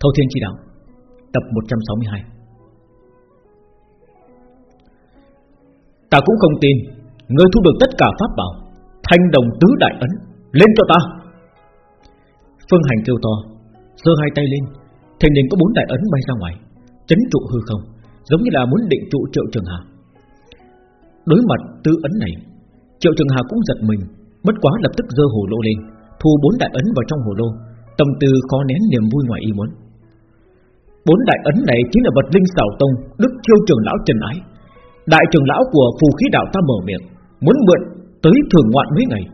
Thâu Thiên Chỉ Đạo, Tập 162 Ta cũng không tin Ngươi thu được tất cả pháp bảo, Thanh đồng tứ đại ấn, Lên cho ta. Phương Hành kêu to, giơ hai tay lên Thành niên có bốn đại ấn bay ra ngoài, Chấn trụ hư không, Giống như là muốn định trụ triệu trường hà. Đối mặt tứ ấn này, Triệu trường hà cũng giật mình, Bất quá lập tức giơ hồ lô lên, Thu bốn đại ấn vào trong hồ lô, Tâm tư khó nén niềm vui ngoài ý muốn. Bốn đại ấn này chính là vật linh xảo tông, Đức chiêu trưởng lão trần ái. Đại trưởng lão của phù khí đạo ta mở miệng, Muốn mượn tới thường ngoạn mấy ngày,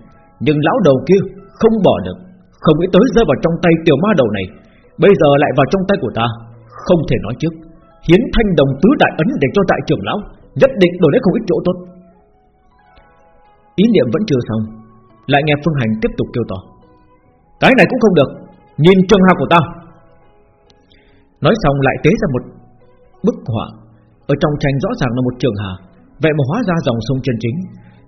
Nhưng lão đầu kia không bỏ được, Không nghĩ tới rơi vào trong tay tiểu ma đầu này. Bây giờ lại vào trong tay của ta, Không thể nói trước. Hiến thanh đồng tứ đại ấn để cho đại trưởng lão Nhất định đổi lấy không ít chỗ tốt. Ý niệm vẫn chưa xong, Lại nghe Phương Hành tiếp tục kêu to. Cái này cũng không được, Nhìn trường hào của ta. Nói xong lại tế ra một bức họa. Ở trong tranh rõ ràng là một trường hà, Vậy mà hóa ra dòng sông chân chính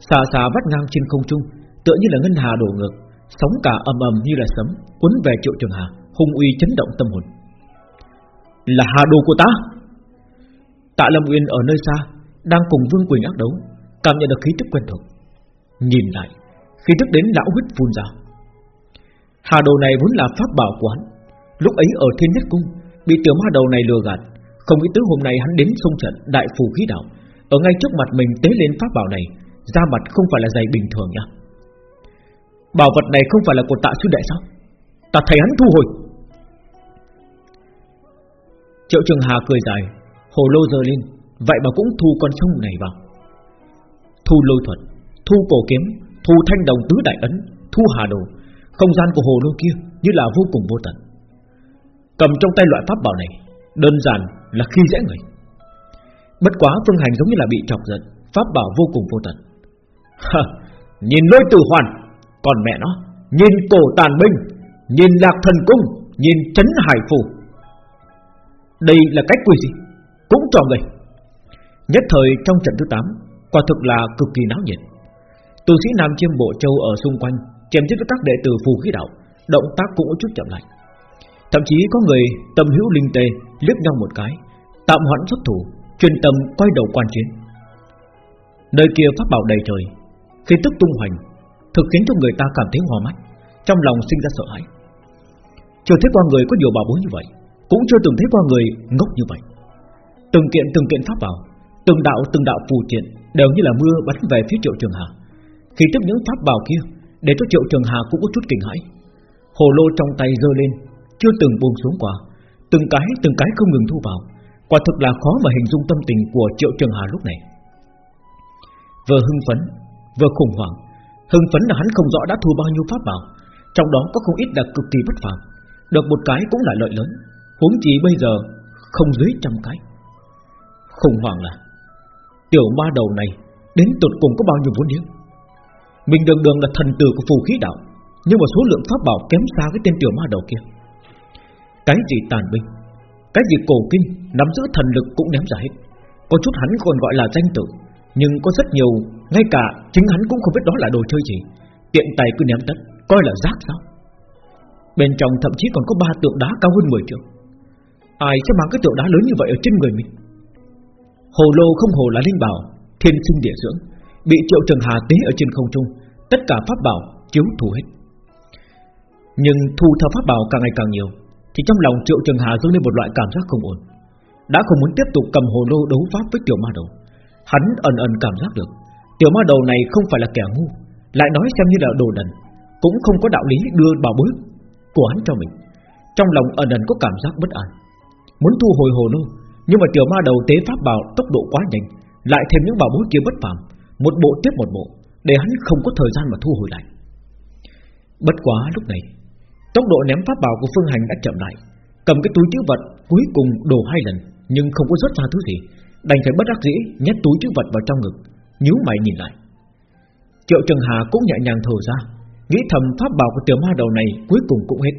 Xà xà vắt ngang trên không trung, Tựa như là ngân hà đổ ngược, Sóng cả ầm ầm như là sấm, Cuốn về triệu trường hà, Hung uy chấn động tâm hồn. Là hà đồ của ta. Tạ Lâm Uyên ở nơi xa, Đang cùng Vương Quỳnh ác đấu, Cảm nhận được khí tức quen thuộc. Nhìn lại, Khí tức đến lão huyết phun ra. Hà đồ này vốn là pháp bảo của hắn, Lúc ấy ở thiên nhất cung Bị tiểu ma đầu này lừa gạt, Không nghĩ tới hôm nay hắn đến sông trận đại phù khí đạo. Ở ngay trước mặt mình tế lên pháp bảo này, da mặt không phải là dày bình thường nha. Bảo vật này không phải là của tạ sư đệ sao? Ta thấy hắn thu hồi. Triệu Trường Hà cười dài, Hồ lô dơ lên, Vậy mà cũng thu con sông này vào. Thu lôi thuật, Thu cổ kiếm, Thu thanh đồng tứ đại ấn, Thu hà đồ. Không gian của hồ lô kia Như là vô cùng vô tận. Cầm trong tay loại pháp bảo này, Đơn giản là khi dễ người. Bất quá phương hành giống như là bị chọc giận, Pháp bảo vô cùng vô tận. Nhìn lôi tử hoàn, Còn mẹ nó, Nhìn cổ tàn binh, Nhìn lạc thần cung, Nhìn chấn hải phù Đây là cách quỷ gì? Cũng cho người. Nhất thời trong trận thứ 8 Quả thực là cực kỳ náo nhiệt. Tu sĩ Nam Chiêm Bộ Châu ở xung quanh, chém giết các đệ tử phù khí đạo, Động tác cũng chút chậm lại. Thậm chí có người tâm hữu linh tê liếc nhau một cái, Tạm hoãn xuất thủ, Chuyên tâm quay đầu quan chiến. Nơi kia pháp bảo đầy trời Khi tức tung hoành, Thực khiến cho người ta cảm thấy hòa mắt, Trong lòng sinh ra sợ hãi. Chưa thấy qua người có nhiều bảo bối như vậy, Cũng chưa từng thấy qua người ngốc như vậy. Từng kiện từng kiện pháp bảo, Từng đạo từng đạo phù triện Đều như là mưa bắn về phía triệu trường hà. Khi tức những pháp bảo kia, Để cho triệu trường hà cũng có chút kinh hãi. Hồ lô trong tay rơi lên chưa từng buông xuống qua. Từng cái từng cái không ngừng thu vào. Quả thực là khó mà hình dung tâm tình của triệu trường hà lúc này. Vừa hưng phấn, Vừa khủng hoảng. Hưng phấn là hắn không rõ đã thu bao nhiêu pháp bảo. Trong đó có không ít là cực kỳ bất phàm. Được một cái cũng là lợi lớn. Huống chỉ bây giờ không dưới trăm cái. Khủng hoảng là, Tiểu ma đầu này Đến tột cùng có bao nhiêu vốn liếng? Mình đường đường là thần tử của phù khí đạo, Nhưng mà số lượng pháp bảo kém xa với tên tiểu ma đầu kia. Cái gì tàn binh? Cái gì cổ kinh Nắm giữ thần lực cũng ném ra hết. Có chút hắn còn gọi là danh tử, Nhưng có rất nhiều, Ngay cả chính hắn cũng không biết đó là đồ chơi gì. Tiện tay cứ ném tất Coi là rác sao? Bên trong thậm chí còn có ba tượng đá cao hơn 10 trượng. Ai sẽ mang cái tượng đá lớn như vậy ở trên người mình? Hồ lô không hồ là linh bảo, Thiên sinh địa dưỡng, Bị triệu trường hà tế ở trên không trung, Tất cả pháp bảo chiếu thu hết. Nhưng thu theo pháp bảo càng ngày càng nhiều thì trong lòng triệu trường hà dâng lên một loại cảm giác không ổn. Đã không muốn tiếp tục cầm hồ lô đấu pháp với tiểu ma đầu. Hắn ẩn ẩn cảm giác được, Tiểu ma đầu này không phải là kẻ ngu, Lại nói xem như là đồ đần, Cũng không có đạo lý đưa bảo bối của hắn cho mình. Trong lòng ẩn ẩn có cảm giác bất an. Muốn thu hồi hồ lô, Nhưng mà tiểu ma đầu tế pháp bảo tốc độ quá nhanh, Lại thêm những bảo bối kia bất phàm, Một bộ tiếp một bộ, Để hắn không có thời gian mà thu hồi lại. Bất quá lúc này Tốc độ ném pháp bảo của Phương Hành đã chậm lại. Cầm cái túi chữ vật, cuối cùng đổ hai lần, Nhưng không có rớt ra thứ gì. Đành phải bất đắc dĩ nhét túi chữ vật vào trong ngực, nhíu mày nhìn lại. Triệu Trần Hà cũng nhẹ nhàng thở ra, Nghĩ thầm pháp bảo của tiểu ma đầu này Cuối cùng cũng hết.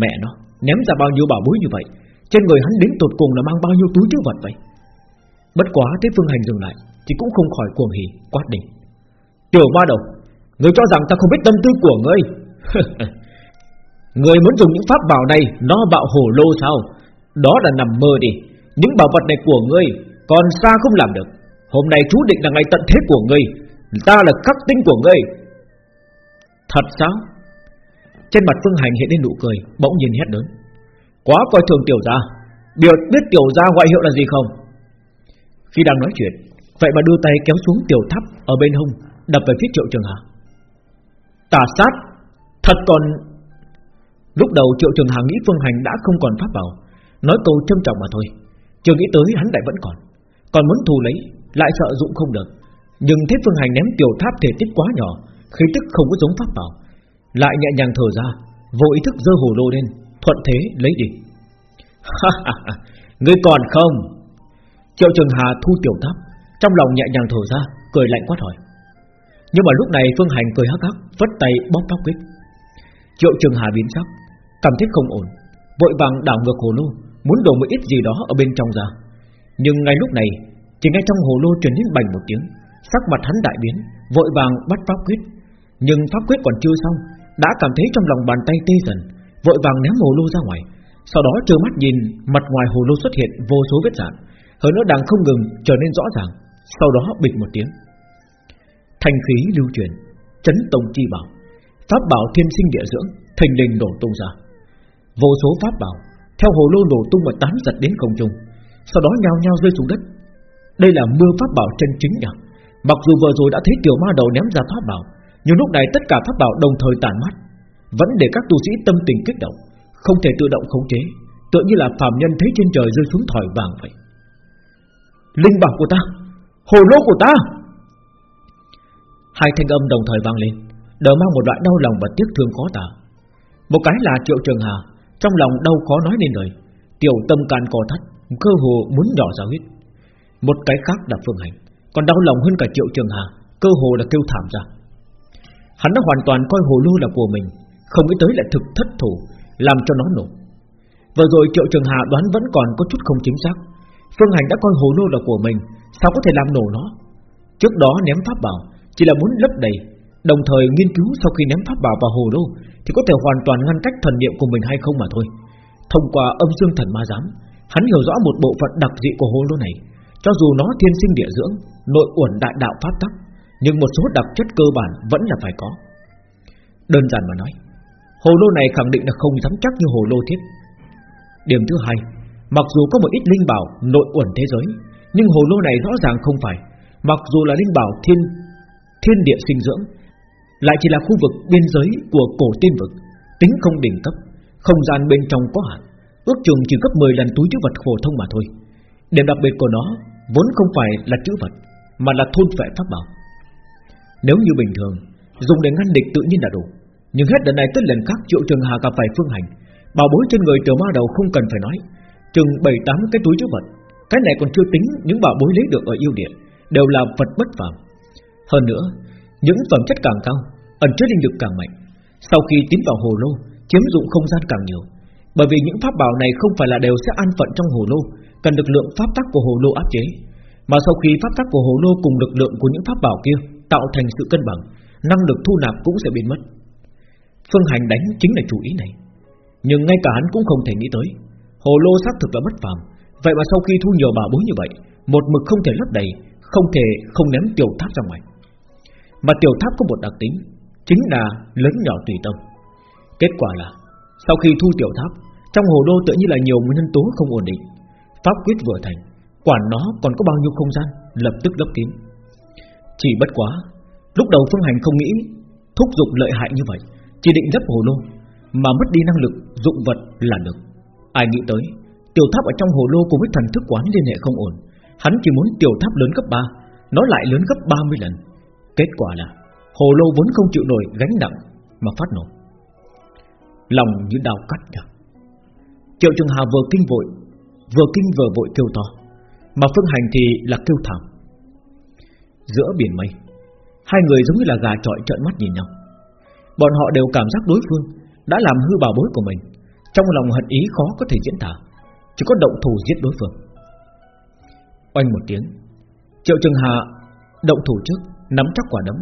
Mẹ nó, ném ra bao nhiêu bảo bối như vậy? Trên người hắn đến tột cùng là mang bao nhiêu túi chứa vật vậy? Bất quá thấy Phương Hành dừng lại, Thì cũng không khỏi cuồng hỉ, quát đỉnh. Tiểu ma đầu, Người cho rằng ta không biết tâm tư của ngươi. Người muốn dùng những pháp bảo này Nó bạo hổ lô sao? Đó là nằm mơ đi. Những bảo vật này của ngươi Còn xa không làm được. Hôm nay chú định là ngày tận thế của ngươi. Ta là khắc tinh của ngươi. Thật sao? Trên mặt Phương Hành hiện lên nụ cười, Bỗng nhìn hét lớn. Quá coi thường tiểu gia. Điều biết tiểu gia ngoại hiệu là gì không? Khi đang nói chuyện, Vậy mà đưa tay kéo xuống tiểu tháp Ở bên hông, Đập về phía triệu trường hà. Tà sát, Thật còn Lúc đầu triệu trường hà nghĩ Phương Hành đã không còn pháp bảo, Nói câu trân trọng mà thôi. Chưa nghĩ tới hắn lại vẫn còn. Còn muốn thù lấy, Lại sợ dụng không được. Nhưng thấy Phương Hành ném tiểu tháp thể tích quá nhỏ, Khí tức không có giống pháp bảo. Lại nhẹ nhàng thở ra, Vô ý thức dơ hồ lô lên, Thuận thế lấy đi. Ngươi còn không? Triệu Trường Hà thu tiểu tháp, Trong lòng nhẹ nhàng thở ra, Cười lạnh quát hỏi. Nhưng mà lúc này Phương Hành cười hắc hắc, Vất tay bóp tóc quyết. Triệu Trường Hà biến sắc Cảm thấy không ổn, Vội vàng đảo ngược hồ lô, Muốn đổ một ít gì đó ở bên trong ra. Nhưng ngay lúc này Chỉ nghe trong hồ lô truyền đến bành một tiếng, Sắc mặt hắn đại biến, Vội vàng bắt pháp quyết. Nhưng pháp quyết còn chưa xong, Đã cảm thấy trong lòng bàn tay tê dần, Vội vàng ném hồ lô ra ngoài. Sau đó trơ mắt nhìn, mặt ngoài hồ lô xuất hiện vô số vết dạng Hơn nữa đang không ngừng trở nên rõ ràng. Sau đó bịch một tiếng. Thanh khí lưu truyền, Chấn tông chi bảo, Pháp bảo thiên sinh địa dưỡng Thành đình đổ tung ra. Vô số pháp bảo, Theo hồ lô nổ tung và tán giật đến không trung, Sau đó nhao nhao rơi xuống đất. Đây là mưa pháp bảo chân chính nhỉ? Mặc dù vừa rồi đã thấy tiểu ma đầu ném ra pháp bảo, Nhưng lúc này tất cả pháp bảo đồng thời tàn mát Vẫn để các tu sĩ tâm tình kích động, Không thể tự động khống chế, Tựa như là phàm nhân thấy trên trời rơi xuống thỏi vàng vậy. Linh bảo của ta, Hồ lô của ta! Hai thanh âm đồng thời vang lên Đều mang một loại đau lòng và tiếc thương khó tả. Một cái là triệu trường hà trong lòng đau khó nói nên lời, Tiểu tâm can co thắt, Cơ hồ muốn nhỏ ra huyết. Một cái khác là phương hành, Còn đau lòng hơn cả triệu trường hà, Cơ hồ là kêu thảm ra. Hắn đã hoàn toàn coi hồ lô là của mình, Không nghĩ tới lại thực thất thủ, Làm cho nó nổ. Vừa rồi triệu trường hà đoán vẫn còn có chút không chính xác. Phương hành đã coi hồ lô là của mình, Sao có thể làm nổ nó? Trước đó ném pháp bảo, Chỉ là muốn lấp đầy, Đồng thời nghiên cứu sau khi ném pháp bảo vào hồ lô thì có thể hoàn toàn ngăn cách thần niệm của mình hay không mà thôi. Thông qua âm dương thần ma giám, Hắn hiểu rõ một bộ phận đặc dị của hồ lô này. Cho dù nó thiên sinh địa dưỡng, Nội uẩn đại đạo pháp tắc, Nhưng một số đặc chất cơ bản vẫn là phải có. Đơn giản mà nói Hồ lô này khẳng định là không dám chắc như hồ lô thiết. Điểm thứ hai, Mặc dù có một ít linh bảo nội uẩn thế giới, Nhưng hồ lô này rõ ràng không phải. Mặc dù là linh bảo thiên thiên địa sinh dưỡng lại chỉ là khu vực biên giới của cổ tiên vực, Tính không đỉnh cấp, Không gian bên trong có hạn, Ước chừng chỉ gấp 10 lần túi chữ vật phổ thông mà thôi. Điểm đặc biệt của nó Vốn không phải là chữ vật, Mà là thôn vệ pháp bảo. Nếu như bình thường, Dùng để ngăn địch tự nhiên là đủ, Nhưng hết lần này tới lần khác triệu trường hà gặp phải phương hành, Bảo bối trên người tiểu ma đầu không cần phải nói, Chừng 7-8 cái túi chữ vật, Cái này còn chưa tính những bảo bối lấy được ở yêu địa, Đều là vật bất phàm. Hơn nữa những phẩm chất càng cao, Ẩn chứa linh lực càng mạnh. Sau khi tiến vào hồ lô, Chiếm dụng không gian càng nhiều. Bởi vì những pháp bảo này không phải là đều sẽ an phận trong hồ lô, Cần lực lượng pháp tắc của hồ lô áp chế. Mà sau khi pháp tắc của hồ lô cùng lực lượng của những pháp bảo kia Tạo thành sự cân bằng, Năng lực thu nạp cũng sẽ biến mất. Phương hành đánh chính là chủ ý này. Nhưng ngay cả hắn cũng không thể nghĩ tới. Hồ lô xác thực là bất phàm. Vậy mà sau khi thu nhiều bảo bối như vậy, Một mực không thể lấp đầy, Không thể, không ném tiểu tháp ra ngoài mà tiểu tháp có một đặc tính, Chính là lớn nhỏ tùy tâm. Kết quả là, Sau khi thu tiểu tháp, Trong hồ đô tự như là nhiều nhân tố không ổn định. Pháp quyết vừa thành, Quản nó còn có bao nhiêu không gian, Lập tức lấp kín. Chỉ bất quá, Lúc đầu Phương Hành không nghĩ Thúc dục lợi hại như vậy, Chỉ định lấp hồ lô, Mà mất đi năng lực dụng vật là được. Ai nghĩ tới, Tiểu tháp ở trong hồ lô cùng với thần thức quán liên hệ không ổn. Hắn chỉ muốn tiểu tháp lớn gấp 3 Nó lại lớn gấp 30 lần. Kết quả là Hồ lô vốn không chịu nổi gánh nặng Mà phát nổ. Lòng như đau cắt nhỉ Triệu Trường Hà vừa kinh vội, Vừa kinh vừa vội kêu to, Mà Phương Hành thì là kêu thảm. Giữa biển mây, Hai người giống như là gà trọi trợn mắt nhìn nhau. Bọn họ đều cảm giác đối phương Đã làm hư bảo bối của mình, Trong lòng hận ý khó có thể diễn tả, Chỉ có động thủ giết đối phương. Oanh một tiếng, Triệu Trường Hà động thủ trước nắm chắc quả đấm,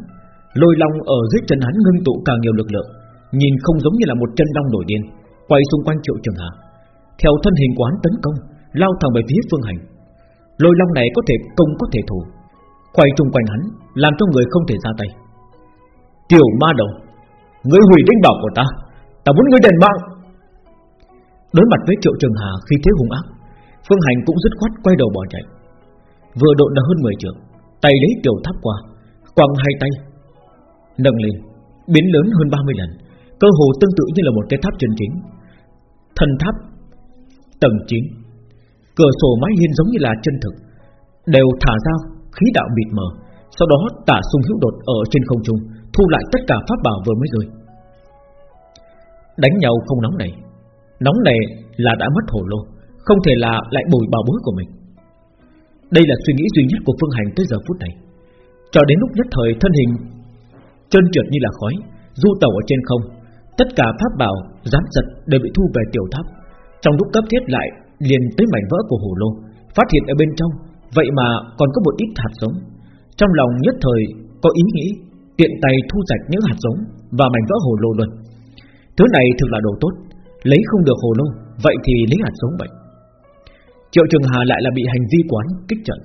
lôi long ở dưới chân hắn ngưng tụ càng nhiều lực lượng, Nhìn không giống như là một chân long nổi điên Quay xung quanh Triệu Trường Hà. Theo thân hình quán tấn công Lao thẳng về phía Phương Hành. Lôi long này có thể công có thể thủ. Quay chung quanh hắn Làm cho người không thể ra tay. Tiểu ma đầu Ngươi hủy linh bảo của ta Ta muốn ngươi đền mạng. Đối mặt với Triệu Trường Hà khi thế hung ác Phương Hành cũng dứt khoát quay đầu bỏ chạy. Vừa độn đã hơn 10 trượng, Tay lấy tiểu tháp qua Quăng hai tay, Nâng lên, Biến lớn hơn 30 lần, Cơ hồ tương tự như là một cái tháp chân chính. Thần tháp, Tầng 9 Cửa sổ mái hiên giống như là chân thực, Đều thả ra khí đạo mịt mờ, Sau đó tả sung hữu đột ở trên không trung, Thu lại tất cả pháp bảo vừa mới rơi Đánh nhau không nóng này Nóng này là đã mất hổ lô Không thể là lại bồi bảo bối của mình. Đây là suy nghĩ duy nhất của Phương Hành tới giờ phút này. Cho đến lúc nhất thời thân hình Chân trượt như là khói Du tàu ở trên không Tất cả pháp bảo, gián giật đều bị thu về tiểu tháp. Trong lúc cấp thiết lại liền tới mảnh vỡ của hồ lô Phát hiện ở bên trong Vậy mà còn có một ít hạt giống. Trong lòng nhất thời có ý nghĩ Tiện tay thu sạch những hạt giống Và mảnh vỡ hồ lô luôn. Thứ này thực là đồ tốt Lấy không được hồ lô Vậy thì lấy hạt giống vậy. Triệu Trường Hà lại là bị hành vi quán kích trận.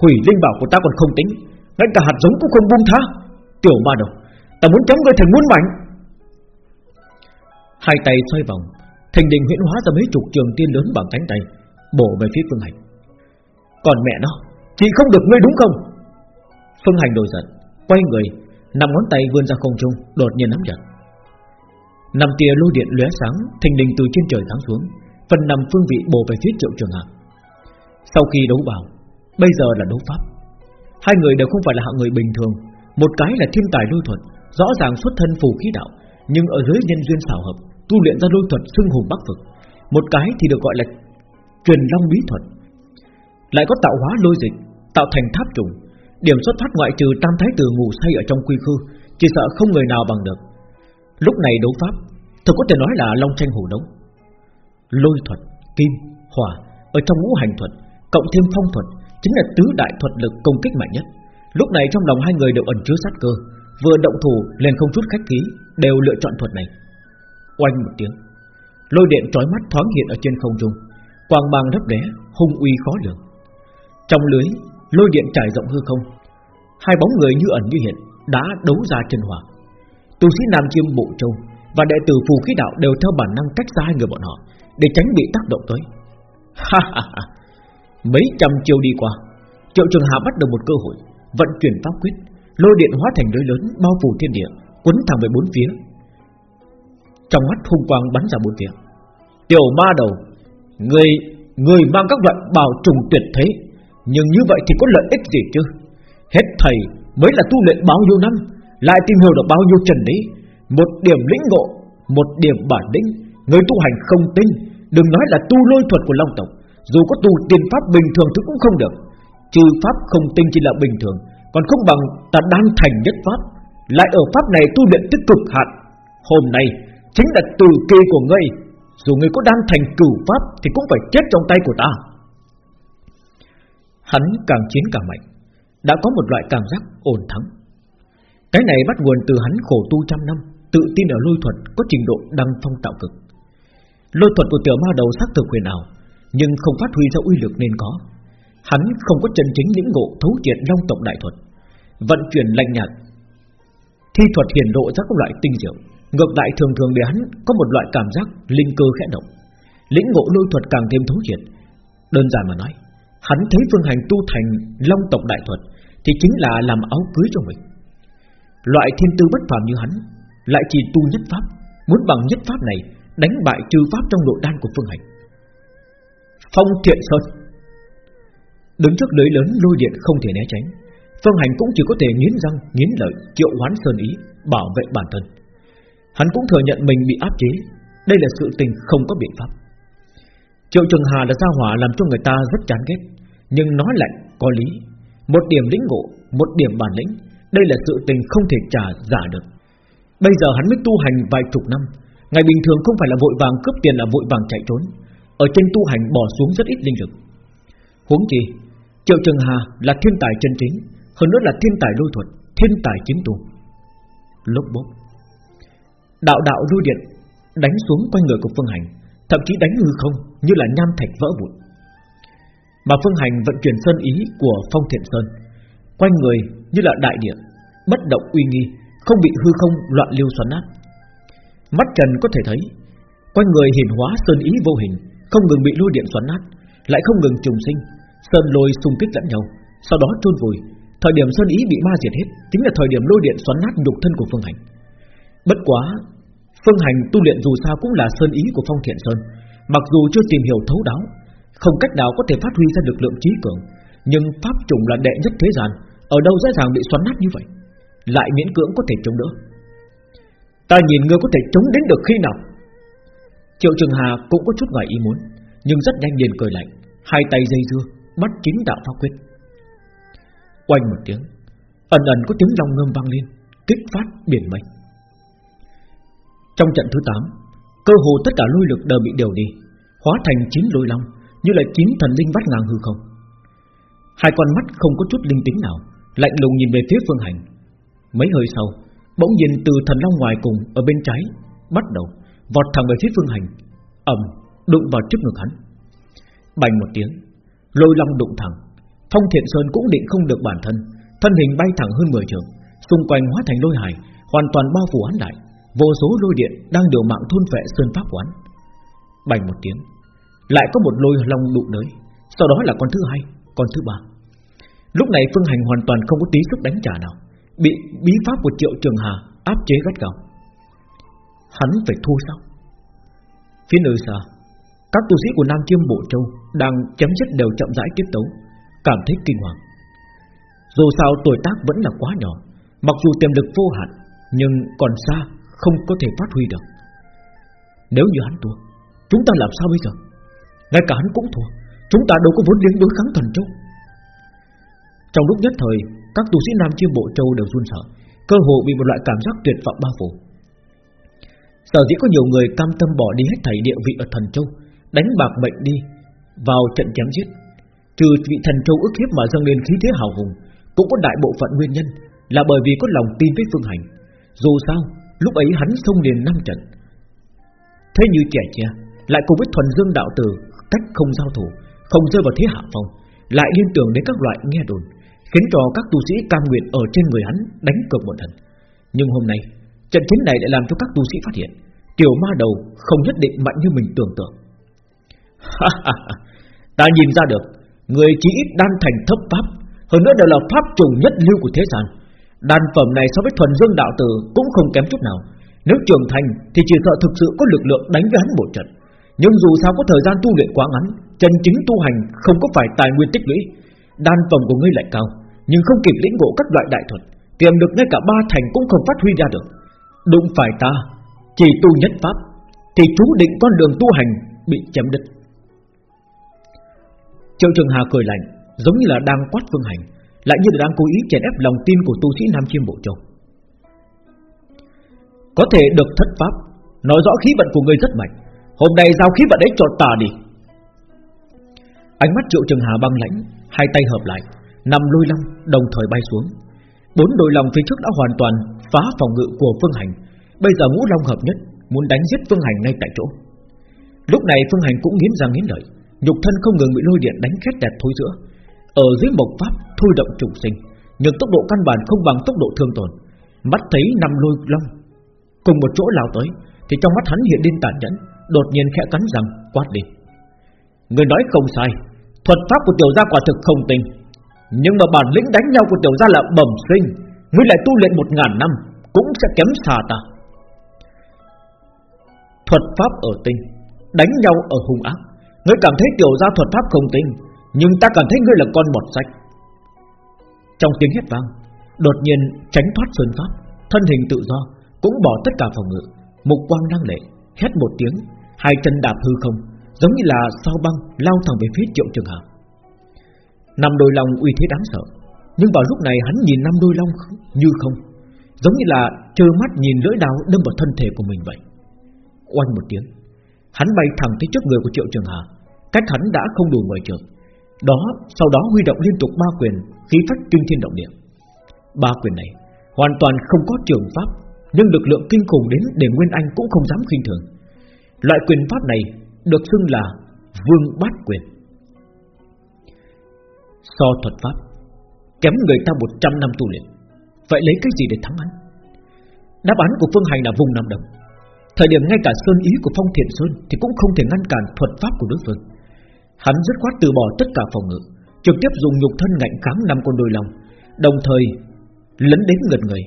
Hủy linh bảo của ta còn không tính ngay cả hạt giống cũng không buông tha. Tiểu ma đầu, Ta muốn chấm ngươi thành muôn mảnh. Hai tay xoay vòng Thành đình huyễn hóa ra mấy chục trường tiên lớn bằng cánh tay, Bổ về phía Phương Hành. Còn mẹ nó, Chị không được ngươi đúng không? Phương Hành đổi giận, Quay người Năm ngón tay vươn ra không trung, Đột nhiên nắm chặt. Năm tia lôi điện lóe sáng Thành đình từ trên trời giáng xuống, Phần nằm phương vị bổ về phía triệu trường hạ. Sau khi đấu vào, Bây giờ là đấu pháp. Hai người đều không phải là hạng người bình thường. Một cái là thiên tài lôi thuật, Rõ ràng xuất thân phù khí đạo, Nhưng ở dưới nhân duyên xảo hợp, tu luyện ra lôi thuật xưng hùng bắc vực. Một cái thì được gọi là truyền long bí thuật. Lại có tạo hóa lôi dịch, tạo thành tháp trùng. Điểm xuất phát ngoại trừ tam thái tử ngủ say ở trong quy khư, chỉ sợ không người nào bằng được. Lúc này đấu pháp thật có thể nói là long tranh hổ đấu lôi thuật, kim, hỏa, ở trong ngũ hành thuật, cộng thêm phong thuật chính là tứ đại thuật lực công kích mạnh nhất. Lúc này trong lòng hai người đều ẩn chứa sát cơ vừa động thủ liền không chút khách khí đều lựa chọn thuật này. Oanh một tiếng Lôi điện trói mắt thoáng hiện ở trên không trung Quang mang lấp lóe, hung uy khó lường. Trong lưới Lôi điện trải rộng hư không Hai bóng người như ẩn như hiện Đã đấu ra chân hỏa. Tu sĩ Nam Chiêm Bộ Châu Và đệ tử phù khí đạo đều theo bản năng cách xa hai người bọn họ Để tránh bị tác động tới. Ha ha ha. Mấy trăm chiêu đi qua, Triệu Trường Hà bắt được một cơ hội, Vận chuyển pháp quyết, Lôi điện hóa thành lưới lớn bao phủ thiên địa, Quấn thẳng về bốn phía. Trong mắt hung quang bắn ra bốn phía. Tiểu ma đầu, Người người mang các loại bảo trùng tuyệt thế, Nhưng như vậy thì có lợi ích gì chứ? Hết thầy, mới là tu luyện bao nhiêu năm, Lại tìm hiểu được bao nhiêu trần lý. Một điểm lĩnh ngộ, Một điểm bản lĩnh, Người tu hành không tinh, Đừng nói là tu lôi thuật của Long Tộc. Dù có tu tiền pháp bình thường thì cũng không được, Trừ pháp không tinh chỉ là bình thường, Còn không bằng ta đang thành nhất pháp. Lại ở pháp này tu luyện tích cực hạn. Hôm nay Chính là từ kỳ của ngươi, Dù ngươi có đang thành cửu pháp Thì cũng phải chết trong tay của ta. Hắn càng chiến càng mạnh, Đã có một loại cảm giác ổn thắng. Cái này bắt nguồn từ hắn khổ tu trăm năm, Tự tin ở lôi thuật Có trình độ đăng phong tạo cực. Lôi thuật của tiểu ma đầu xác thực huyền ảo nhưng không phát huy ra uy lực nên có. Hắn không có chân chính lĩnh ngộ thấu triệt long tộc đại thuật, Vận chuyển lạnh nhạt, Thi thuật hiển lộ ra các loại tinh diệu. Ngược lại, thường thường để hắn có một loại cảm giác linh cơ khẽ động. Lĩnh ngộ lôi thuật càng thêm thấu triệt. Đơn giản mà nói, Hắn thấy phương hành tu thành long tộc đại thuật Thì chính là làm áo cưới cho mình. Loại thiên tư bất phàm như hắn Lại chỉ tu nhất pháp, Muốn bằng nhất pháp này Đánh bại trừ pháp trong nội đan của phương hành. Phong thiện sơn. Đứng trước lưới lớn lôi điện không thể né tránh, Phương hành cũng chỉ có thể nghiến răng, Nghiến lợi, triệu hoán sơn ý, Bảo vệ bản thân. Hắn cũng thừa nhận mình bị áp chế, Đây là sự tình không có biện pháp. Triệu Trường Hà là gia hỏa làm cho người ta rất chán ghét, Nhưng nói lại có lý, Một điểm lĩnh ngộ, Một điểm bản lĩnh, Đây là sự tình không thể trả giả được. Bây giờ hắn mới tu hành vài chục năm, Ngày bình thường không phải là vội vàng cướp tiền là vội vàng chạy trốn ở trên tu hành bỏ xuống rất ít linh lực. Huống chi, Triệu Trường Hà là thiên tài chân chính, Hơn nữa là thiên tài lôi thuật, Thiên tài chính tu Lúc bốc Đạo đạo lôi điện Đánh xuống quanh người của Phương Hành, Thậm chí đánh hư không như là nham thạch vỡ vụn. Mà Phương Hành vận chuyển sơn ý Của Phong Thiện Sơn, Quanh người như là đại địa, Bất động uy nghi, Không bị hư không loạn lưu xoắn nát. Mắt trần có thể thấy, Quanh người hiển hóa sơn ý vô hình không ngừng bị lôi điện xoắn nát, Lại không ngừng trùng sinh. Sơn lôi xung kích lẫn nhau, Sau đó trôn vùi. Thời điểm sơn ý bị ma diệt hết Chính là thời điểm lôi điện xoắn nát nhục thân của Phương Hành. Bất quá, Phương Hành tu luyện dù sao cũng là sơn ý của Phong Thiện Sơn. Mặc dù chưa tìm hiểu thấu đáo, Không cách nào có thể phát huy ra lực lượng trí cường, Nhưng pháp trùng là đệ nhất thế gian, Ở đâu dễ dàng bị xoắn nát như vậy? Lại miễn cưỡng có thể chống đỡ. Ta nhìn ngươi có thể chống đến được khi nào? Triệu Trường Hà cũng có chút ngoài ý muốn, Nhưng rất nhanh liền cười lạnh, Hai tay dây dưa, Bắt chính đạo pháp quyết. Quanh một tiếng, Ẩn ẩn có tiếng long ngâm vang lên, Kích phát biển mây. Trong trận thứ 8 Cơ hồ tất cả lôi lực đều bị đều đi, Hóa thành chín lôi long, Như là chín thần linh vắt ngang hư không. Hai con mắt không có chút linh tính nào, Lạnh lùng nhìn về phía phương hành. Mấy hơi sau, Bỗng nhìn từ thần long ngoài cùng Ở bên trái Bắt đầu Vọt thẳng về phía phương hành ầm Đụng vào trước ngực hắn. Bành một tiếng Lôi long đụng thẳng Thông Thiện Sơn cũng định không được bản thân Thân hình bay thẳng hơn 10 trường Xung quanh hóa thành lôi hải Hoàn toàn bao phủ hắn lại Vô số lôi điện đang điều mạng thôn vệ sơn pháp quán. Bành một tiếng Lại có một lôi long đụng tới Sau đó là con thứ hai, con thứ ba. Lúc này Phương Hành hoàn toàn không có tí sức đánh trả nào Bị bí pháp của Triệu Trường Hà áp chế gắt gao. Hắn phải thua sao? Phía nơi xa, Các tu sĩ của Nam Chiêm Bộ Châu Đang chấm dứt đều chậm rãi tiếp tấu, Cảm thấy kinh hoàng. Dù sao tuổi tác vẫn là quá nhỏ, Mặc dù tiềm lực vô hạn, Nhưng còn xa không có thể phát huy được. Nếu như hắn thua, Chúng ta làm sao bây giờ? Ngay cả hắn cũng thua, Chúng ta đâu có vốn liếng đối kháng thần châu. Trong lúc nhất thời, Các tu sĩ Nam Chiêm Bộ Châu đều run sợ, Cơ hồ bị một loại cảm giác tuyệt vọng bao phủ. Sở dĩ có nhiều người cam tâm bỏ đi hết thảy địa vị ở thần châu, Đánh bạc mệnh đi, Vào trận chém giết. Trừ vị thần châu ức hiếp mà dâng lên khí thế hào hùng, Cũng có đại bộ phận nguyên nhân Là bởi vì có lòng tin với phương hành. Dù sao, lúc ấy hắn xông liền năm trận. Thế như trẻ trẻ Lại cùng với thuần dương đạo tử, Cách không giao thủ, Không rơi vào thế hạ phong, Lại liên tưởng đến các loại nghe đồn, Khiến cho các tu sĩ cam nguyện ở trên người hắn Đánh cược một thần. Nhưng hôm nay Trận chiến này lại làm cho các tu sĩ phát hiện Tiểu ma đầu không nhất định mạnh như mình tưởng tượng. Ta nhìn ra được, Người chỉ ít đan thành thấp pháp, Hơn nữa đều là pháp trùng nhất lưu của thế gian. Đan phẩm này so với thuần dương đạo tử Cũng không kém chút nào. Nếu trưởng thành thì chỉ sợ thực sự có lực lượng đánh với hắn một trận. Nhưng dù sao có thời gian tu luyện quá ngắn, Chân chính tu hành không có phải tài nguyên tích lũy. Đan phẩm của ngươi lại cao, Nhưng không kịp lĩnh ngộ các loại đại thuật, Tiềm được ngay cả ba thành cũng không phát huy ra được. Đụng phải ta, Chỉ tu nhất pháp, Thì chú định con đường tu hành bị chém đứt Triệu Trường Hà cười lạnh, Giống như là đang quát phương hành, Lại như là đang cố ý chèn ép lòng tin của tu sĩ Nam Chiêm Bộ Châu. Có thể được thất pháp, Nói rõ khí vận của người rất mạnh, Hôm nay giao khí vận ấy cho ta đi. Ánh mắt Triệu Trường Hà băng lãnh, Hai tay hợp lại, Nằm lôi long, đồng thời bay xuống. Bốn đôi lòng phía trước đã hoàn toàn phá phòng ngự của Phương Hành. Bây giờ ngũ long hợp nhất, Muốn đánh giết Phương Hành ngay tại chỗ. Lúc này Phương Hành cũng nghiến răng nghiến lợi, Nhục thân không ngừng bị lôi điện đánh khét đẹp thối giữa. Ở dưới mộc pháp, thôi động trùng sinh, Nhưng tốc độ căn bản không bằng tốc độ thương tổn. Mắt thấy năm lôi long Cùng một chỗ lao tới, Thì trong mắt hắn hiện lên tàn nhẫn, Đột nhiên khẽ cắn răng, quát đi Người nói không sai, Thuật pháp của tiểu gia quả thực không tình Nhưng mà bản lĩnh đánh nhau của tiểu gia là bẩm sinh. Ngươi lại tu luyện một ngàn năm Cũng sẽ kém xa ta. Thuật pháp ở tinh Đánh nhau ở hung ác. Ngươi cảm thấy tiểu gia thuật pháp không tinh Nhưng ta cảm thấy ngươi là con bọt sách. Trong tiếng hét vang Đột nhiên tránh thoát sơn pháp Thân hình tự do Cũng bỏ tất cả phòng ngự. Mục quang năng lệ Hét một tiếng Hai chân đạp hư không Giống như là sao băng lao thẳng về phía triệu trường hợp, nằm đôi lòng uy thế đáng sợ nhưng vào lúc này hắn nhìn năm đôi long như không. Giống như là trơ mắt nhìn lưỡi đào đâm vào thân thể của mình vậy. Oanh một tiếng, Hắn bay thẳng tới trước người của Triệu Trường Hà. Cách hắn đã không đủ 10 trường Đó, sau đó huy động liên tục ba quyền, Khí phách kinh thiên động địa. Ba quyền này Hoàn toàn không có trường pháp, Nhưng lực lượng kinh khủng đến để Nguyên Anh cũng không dám khinh thường. Loại quyền pháp này được xưng là Vương Bát Quyền. So thuật pháp Kém người ta 100 năm tu luyện. Vậy lấy cái gì để thắng hắn? Đáp án của Phương Hành là vùng nằm đồng Thời điểm ngay cả sơn ý của Phong Thiện Sơn Thì cũng không thể ngăn cản thuật pháp của đối phương. Hắn dứt khoát từ bỏ tất cả phòng ngự, Trực tiếp dùng nhục thân ngạnh kháng năm con đôi lòng, Đồng thời lấn đến gần người,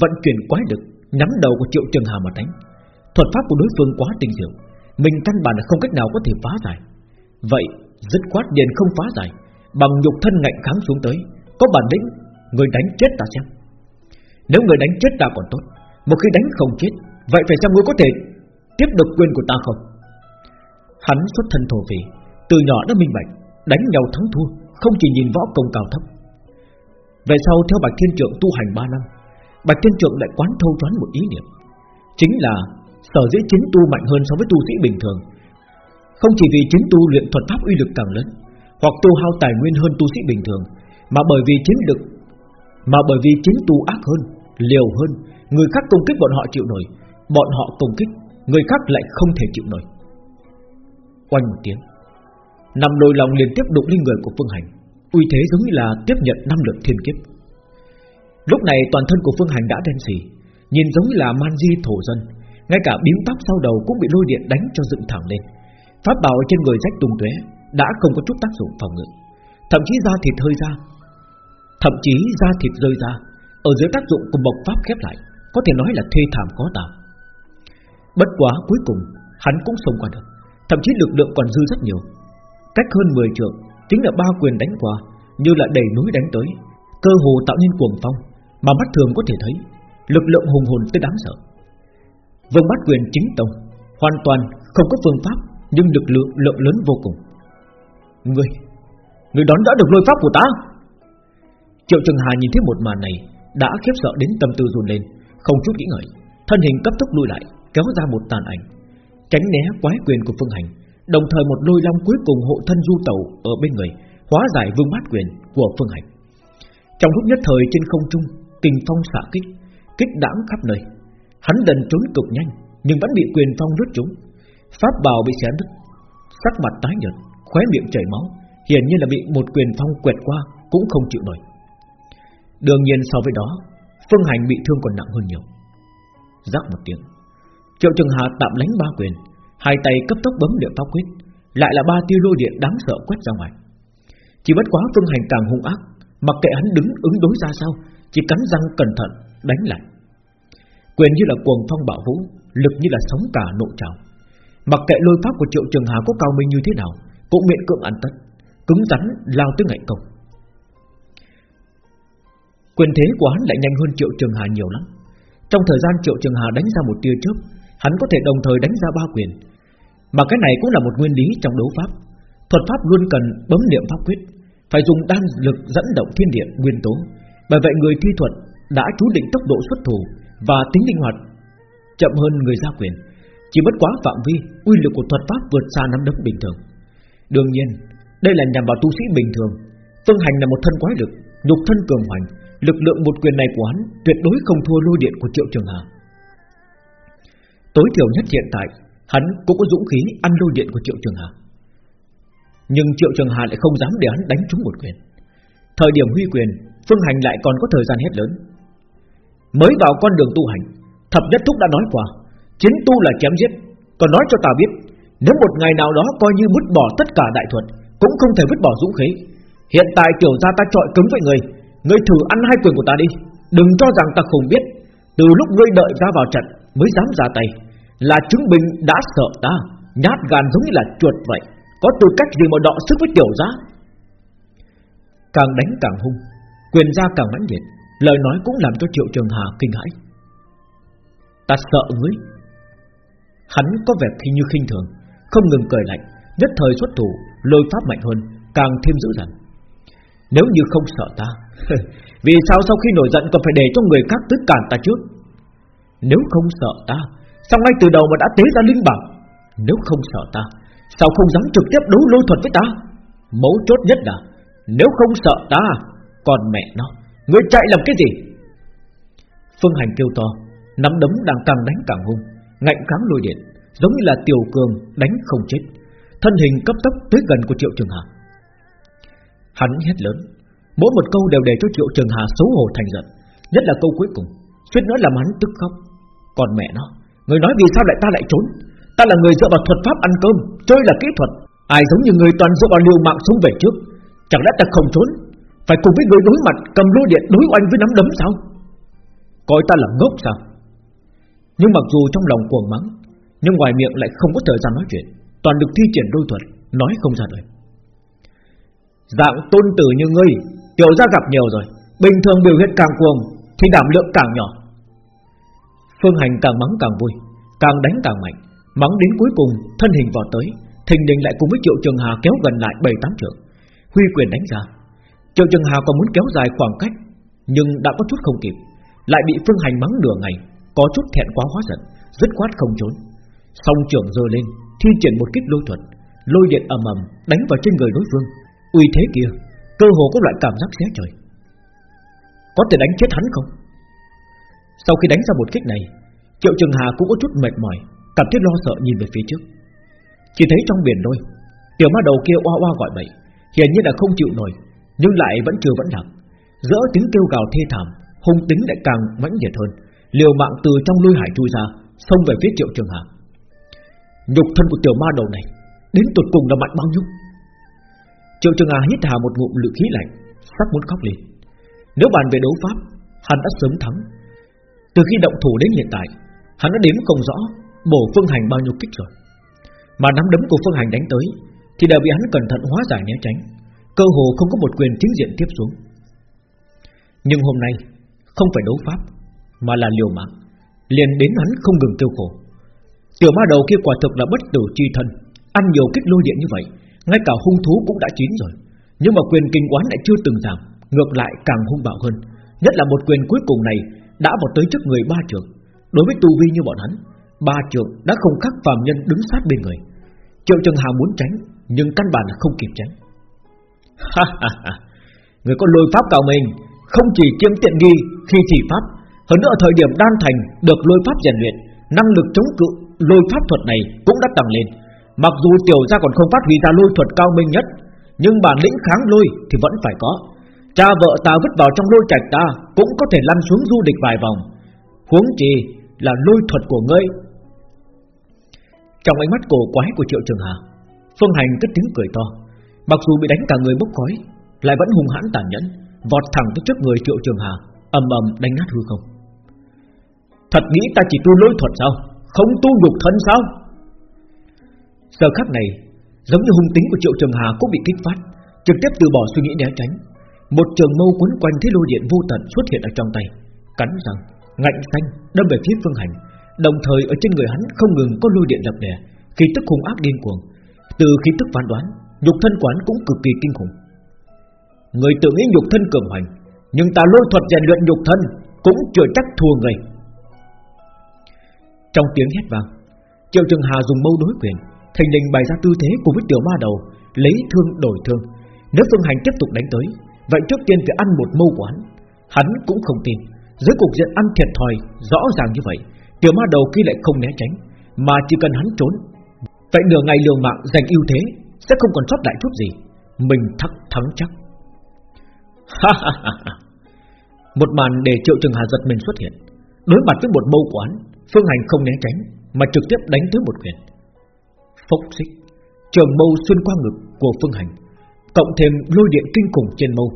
Vận chuyển quái lực, Nhắm đầu của Triệu Trường Hà mà đánh. Thuật pháp của đối phương quá tinh diệu, Mình căn bản là không cách nào có thể phá giải. Vậy dứt khoát liền không phá giải, Bằng nhục thân ngạnh kháng xuống tới có bản lĩnh, Người đánh chết ta xem. Nếu người đánh chết ta còn tốt, Một khi đánh không chết, Vậy phải xem ngươi có thể tiếp được quyền của ta không? Hắn xuất thân thổ vị Từ nhỏ đã minh bạch, Đánh nhau thắng thua, Không chỉ nhìn võ công cao thấp. Về sau, theo Bạch Thiên Trượng tu hành 3 năm, Bạch Thiên Trượng lại quán thâu choán một ý niệm, Chính là Sở dĩ chính tu mạnh hơn so với tu sĩ bình thường. Không chỉ vì chính tu luyện thuật pháp uy lực càng lớn, Hoặc tu hao tài nguyên hơn tu sĩ bình thường mà bởi vì chiến lực Mà bởi vì chính tu ác hơn, Liều hơn, Người khác công kích bọn họ chịu nổi, Bọn họ công kích, Người khác lại không thể chịu nổi. Quanh một tiếng, Năm đôi lòng liên tiếp đụng lên người của Phương Hành, Uy thế giống như là tiếp nhận năm lượt thiên kiếp. Lúc này toàn thân của Phương Hành đã đen xì, Nhìn giống như là man di thổ dân, Ngay cả biếm tóc sau đầu cũng bị lôi điện đánh cho dựng thẳng lên. Pháp bảo trên người rách tung tuế Đã không có chút tác dụng phòng ngự. Thậm chí da thịt hơi ra Thậm chí da thịt rơi ra. Ở dưới tác dụng của bộc pháp khép lại, Có thể nói là thê thảm khó tả. Bất quá cuối cùng, Hắn cũng sống qua được. Thậm chí lực lượng còn dư rất nhiều. Cách hơn 10 trượng, Chính là ba quyền đánh qua, Như là đẩy núi đánh tới. Cơ hồ tạo nên cuồng phong, Mà mắt thường có thể thấy, Lực lượng hùng hồn tới đáng sợ. Vương bát quyền chính tông, Hoàn toàn không có phương pháp, Nhưng lực lượng lượng lớn vô cùng. Ngươi Ngươi đón đỡ được lôi pháp của ta? Triệu trường Hà nhìn thấy một màn này, Đã khiếp sợ đến tâm tư run lên, Không chút nghĩ ngợi. Thân hình cấp tốc lùi lại, Kéo ra một tàn ảnh. Tránh né quái quyền của Phương Hành, Đồng thời một lôi long cuối cùng hộ thân du tẩu Ở bên người, Hóa giải vương bát quyền của Phương Hành. Trong lúc nhất thời trên không trung, Kinh phong xạ kích Kích đãng khắp nơi. Hắn đần trốn cực nhanh, Nhưng vẫn bị quyền phong lướt chúng Pháp bào bị xé đứt Sắc mặt tái nhợt, Khóe miệng chảy máu, Hiển nhiên là bị một quyền phong quẹt qua Cũng không chịu nổi. Đương nhiên so với đó, Phương Hành bị thương còn nặng hơn nhiều. Rắc một tiếng, Triệu Trường Hà tạm lánh ba quyền, Hai tay cấp tốc bấm liệu pháp quyết, Lại là ba tiêu lôi điện đáng sợ quét ra ngoài. Chỉ bất quá phương hành càng hung ác, Mặc kệ hắn đứng ứng đối ra sao, Chỉ cắn răng cẩn thận đánh lại. Quyền như là cuồng phong bạo vũ, Lực như là sóng cả nộ trào. Mặc kệ lôi pháp của Triệu Trường Hà có cao minh như thế nào, Cũng miệng cưỡng ăn tất, Cứng rắn lao tới ngạnh công Quyền thế của hắn lại nhanh hơn Triệu Trường Hà nhiều lắm. Trong thời gian Triệu Trường Hà đánh ra một tia chớp, Hắn có thể đồng thời đánh ra ba quyền. Mà cái này cũng là một nguyên lý trong đấu pháp. Thuật pháp luôn cần bấm niệm pháp quyết, Phải dùng đan lực dẫn động thiên địa nguyên tố. Bởi vậy người thi thuật đã chú định tốc độ xuất thủ Và tính linh hoạt Chậm hơn người ra quyền. Chỉ bất quá phạm vi, Uy lực của thuật pháp vượt xa nắm đấm bình thường. Đương nhiên, Đây là nhằm vào tu sĩ bình thường. Phương hành là một thân quái lực. Nhục thân cường hoành, Lực lượng một quyền này của hắn Tuyệt đối không thua lôi điện của Triệu Trường Hà. Tối thiểu nhất hiện tại, Hắn cũng có dũng khí ăn lôi điện của Triệu Trường Hà. Nhưng Triệu Trường Hà lại không dám để hắn đánh trúng một quyền. Thời điểm huy quyền, Phương Hành lại còn có thời gian hết lớn. Mới vào con đường tu hành, Thập Nhất Thúc đã nói qua, Chiến tu là chém giết. Còn nói cho ta biết, Nếu một ngày nào đó coi như vứt bỏ tất cả đại thuật, Cũng không thể vứt bỏ dũng khí. Hiện tại tiểu gia ta trọi cứng với người. Ngươi thử ăn hai quyền của ta đi. Đừng cho rằng ta không biết. Từ lúc ngươi đợi ra vào trận Mới dám ra tay. Là chứng minh đã sợ ta. Nhát gan giống như là chuột vậy. Có tư cách gì mà đọ sức với tiểu gia? Càng đánh càng hung. Quyền ra càng mãnh liệt. Lời nói cũng làm cho Triệu Trường Hà kinh hãi. Ta sợ ngươi. Hắn có vẻ khi như khinh thường, Không ngừng cười lạnh, Nhất thời xuất thủ, Lôi pháp mạnh hơn, Càng thêm dữ dằn. Nếu như không sợ ta Vì sao sau khi nổi giận còn phải để cho người khác tức cản ta trước? Nếu không sợ ta Sao ngay từ đầu mà đã tế ra linh bảo? Nếu không sợ ta Sao không dám trực tiếp đấu lôi thuật với ta? Mấu chốt nhất là Nếu không sợ ta Còn mẹ nó Người chạy làm cái gì? Phương Hành kêu to Nắm đấm đang càng đánh càng hung Ngạnh kháng lôi điện Giống như là tiểu cường đánh không chết. Thân hình cấp tốc tới gần của Triệu Trường Hà Hắn hét lớn. Mỗi một câu đều để cho Triệu Trường Hà xấu hổ thành giận. Nhất là câu cuối cùng. Suýt nói làm hắn tức khóc. Còn mẹ nó, Người nói vì sao lại ta lại trốn? Ta là người dựa vào thuật pháp ăn cơm, Chơi là kỹ thuật. Ai giống như người toàn dựa vào liều mạng sống về trước? Chẳng lẽ ta không trốn? Phải cùng với người đối mặt, cầm lôi điện đối oanh với nắm đấm sao? Coi ta là ngốc sao? Nhưng mặc dù trong lòng cuồng mắng, Nhưng ngoài miệng lại không có thời gian nói chuyện. Toàn được thi triển đôi thuật, Nói không ra lời. Dạng tôn tử như ngươi, Tiểu ra gặp nhiều rồi, Bình thường biểu hiện càng cuồng Thì đảm lượng càng nhỏ. Phương Hành càng mắng càng vui, Càng đánh càng mạnh, Mắng đến cuối cùng thân hình vào tới, Thình đình lại cùng với Triệu Trường Hà kéo gần lại 7-8 trường Huy quyền đánh ra. Triệu Trường Hà còn muốn kéo dài khoảng cách, Nhưng đã có chút không kịp, Lại bị Phương Hành mắng nửa ngày, Có chút thẹn quá hóa giận, Dứt quát không trốn. Song trưởng giơ lên, Thi triển một kích lôi thuật, Lôi điện ầm ầm đánh vào trên người đối phương. Uy thế kia, Cơ hồ có loại cảm giác xé trời. Có thể đánh chết hắn không? Sau khi đánh ra một kích này, Triệu Trường Hà cũng có chút mệt mỏi, Cảm thấy lo sợ nhìn về phía trước. Chỉ thấy trong biển đôi, Tiểu ma đầu kia oa oa gọi bậy, Hiển nhiên là không chịu nổi, Nhưng lại vẫn chưa vẫn lặng Giữa tiếng kêu gào thê thảm, Hung tính lại càng mãnh liệt hơn, Liều mạng từ trong lôi hải chui ra, Xông về phía Triệu Trường Hà. Nhục thân của tiểu ma đầu này, Đến tuột cùng là mạnh bao nhiêu? Triệu Trường Hà hít hà một ngụm lực khí lạnh, Sắp muốn khóc lên. Nếu bàn về đấu pháp, Hắn đã sớm thắng. Từ khi động thủ đến hiện tại, Hắn đã đếm không rõ Bổ phương hành bao nhiêu kích rồi. Mà nắm đấm của phương hành đánh tới, Thì đều bị hắn cẩn thận hóa giải né tránh, Cơ hồ không có một quyền chính diện tiếp xuống. Nhưng hôm nay, Không phải đấu pháp, Mà là liều mạng, Liền đến hắn không ngừng kêu khổ. Tiểu ma đầu kia quả thực là bất tử chi thân, Ăn nhiều kích lôi điện như vậy ngay cả hung thú cũng đã chín rồi. Nhưng mà quyền kinh quán lại chưa từng giảm, Ngược lại càng hung bạo hơn. Nhất là một quyền cuối cùng này Đã vào tới trước người ba trường Đối với tu vi như bọn hắn, Ba trường đã không khác phàm nhân đứng sát bên người. Triệu Trần Hà muốn tránh, Nhưng căn bản là không kịp tránh. Ha ha ha. Người có lôi pháp cao mình, Không chỉ kiếm tiện nghi, khi chỉ pháp, Hơn nữa ở thời điểm đan thành Được lôi pháp rèn luyện, Năng lực chống cự lôi pháp thuật này cũng đã tăng lên. Mặc dù tiểu gia còn không phát huy ra lôi thuật cao minh nhất, Nhưng bản lĩnh kháng lôi thì vẫn phải có. Cha vợ ta vứt vào trong lôi trạch ta Cũng có thể lăn xuống du địch vài vòng. Huống chi là lôi thuật của ngươi. Trong ánh mắt cổ quái của Triệu Trường Hà, Phương Hành cất tiếng cười to. Mặc dù bị đánh cả người bốc khói, Lại vẫn hung hãn tàn nhẫn, Vọt thẳng tới trước người Triệu Trường Hà, ầm ầm đánh nát hư không. Thật nghĩ ta chỉ tu lôi thuật sao? Không tu dục thân sao? Giờ khắc này Giống như hung tính của Triệu Trường Hà cũng bị kích phát Trực tiếp từ bỏ suy nghĩ né tránh Một trường mâu quấn quanh thế lôi điện vô tận xuất hiện ở trong tay Cắn răng ngạnh xanh đâm về phía Phương Hành, đồng thời ở trên người hắn không ngừng có lôi điện lập đè, khi tức hung ác điên cuồng. Từ khi tức phán đoán, nhục thân quán cũng cực kỳ kinh khủng. Người tưởng nghĩ nhục thân cường hoành, nhưng ta lôi thuật rèn luyện nhục thân cũng chưa chắc thua người. Trong tiếng hét vang, Triệu Trường Hà dùng mâu đối quyền, thành đình bày ra tư thế của với tiểu ma đầu, lấy thương đổi thương. Nếu Phương Hành tiếp tục đánh tới, vậy trước tiên phải ăn một mâu quán. Hắn cũng không tin. Dưới cục diện ăn thiệt thòi Rõ ràng như vậy Tiểu ma đầu kia lại không né tránh Mà chỉ cần hắn trốn. Vậy nửa ngày liều mạng giành ưu thế Sẽ không còn sót lại chút gì. Mình thắc thắng chắc. Ha ha ha ha. Một màn để triệu trường hà giật mình xuất hiện. Đối mặt với một mâu quán Phương hành không né tránh Mà trực tiếp đánh tới một quyền. Phốc xích, Trường mâu xuyên qua ngực của Phương Hành, Cộng thêm lôi điện kinh khủng trên mâu,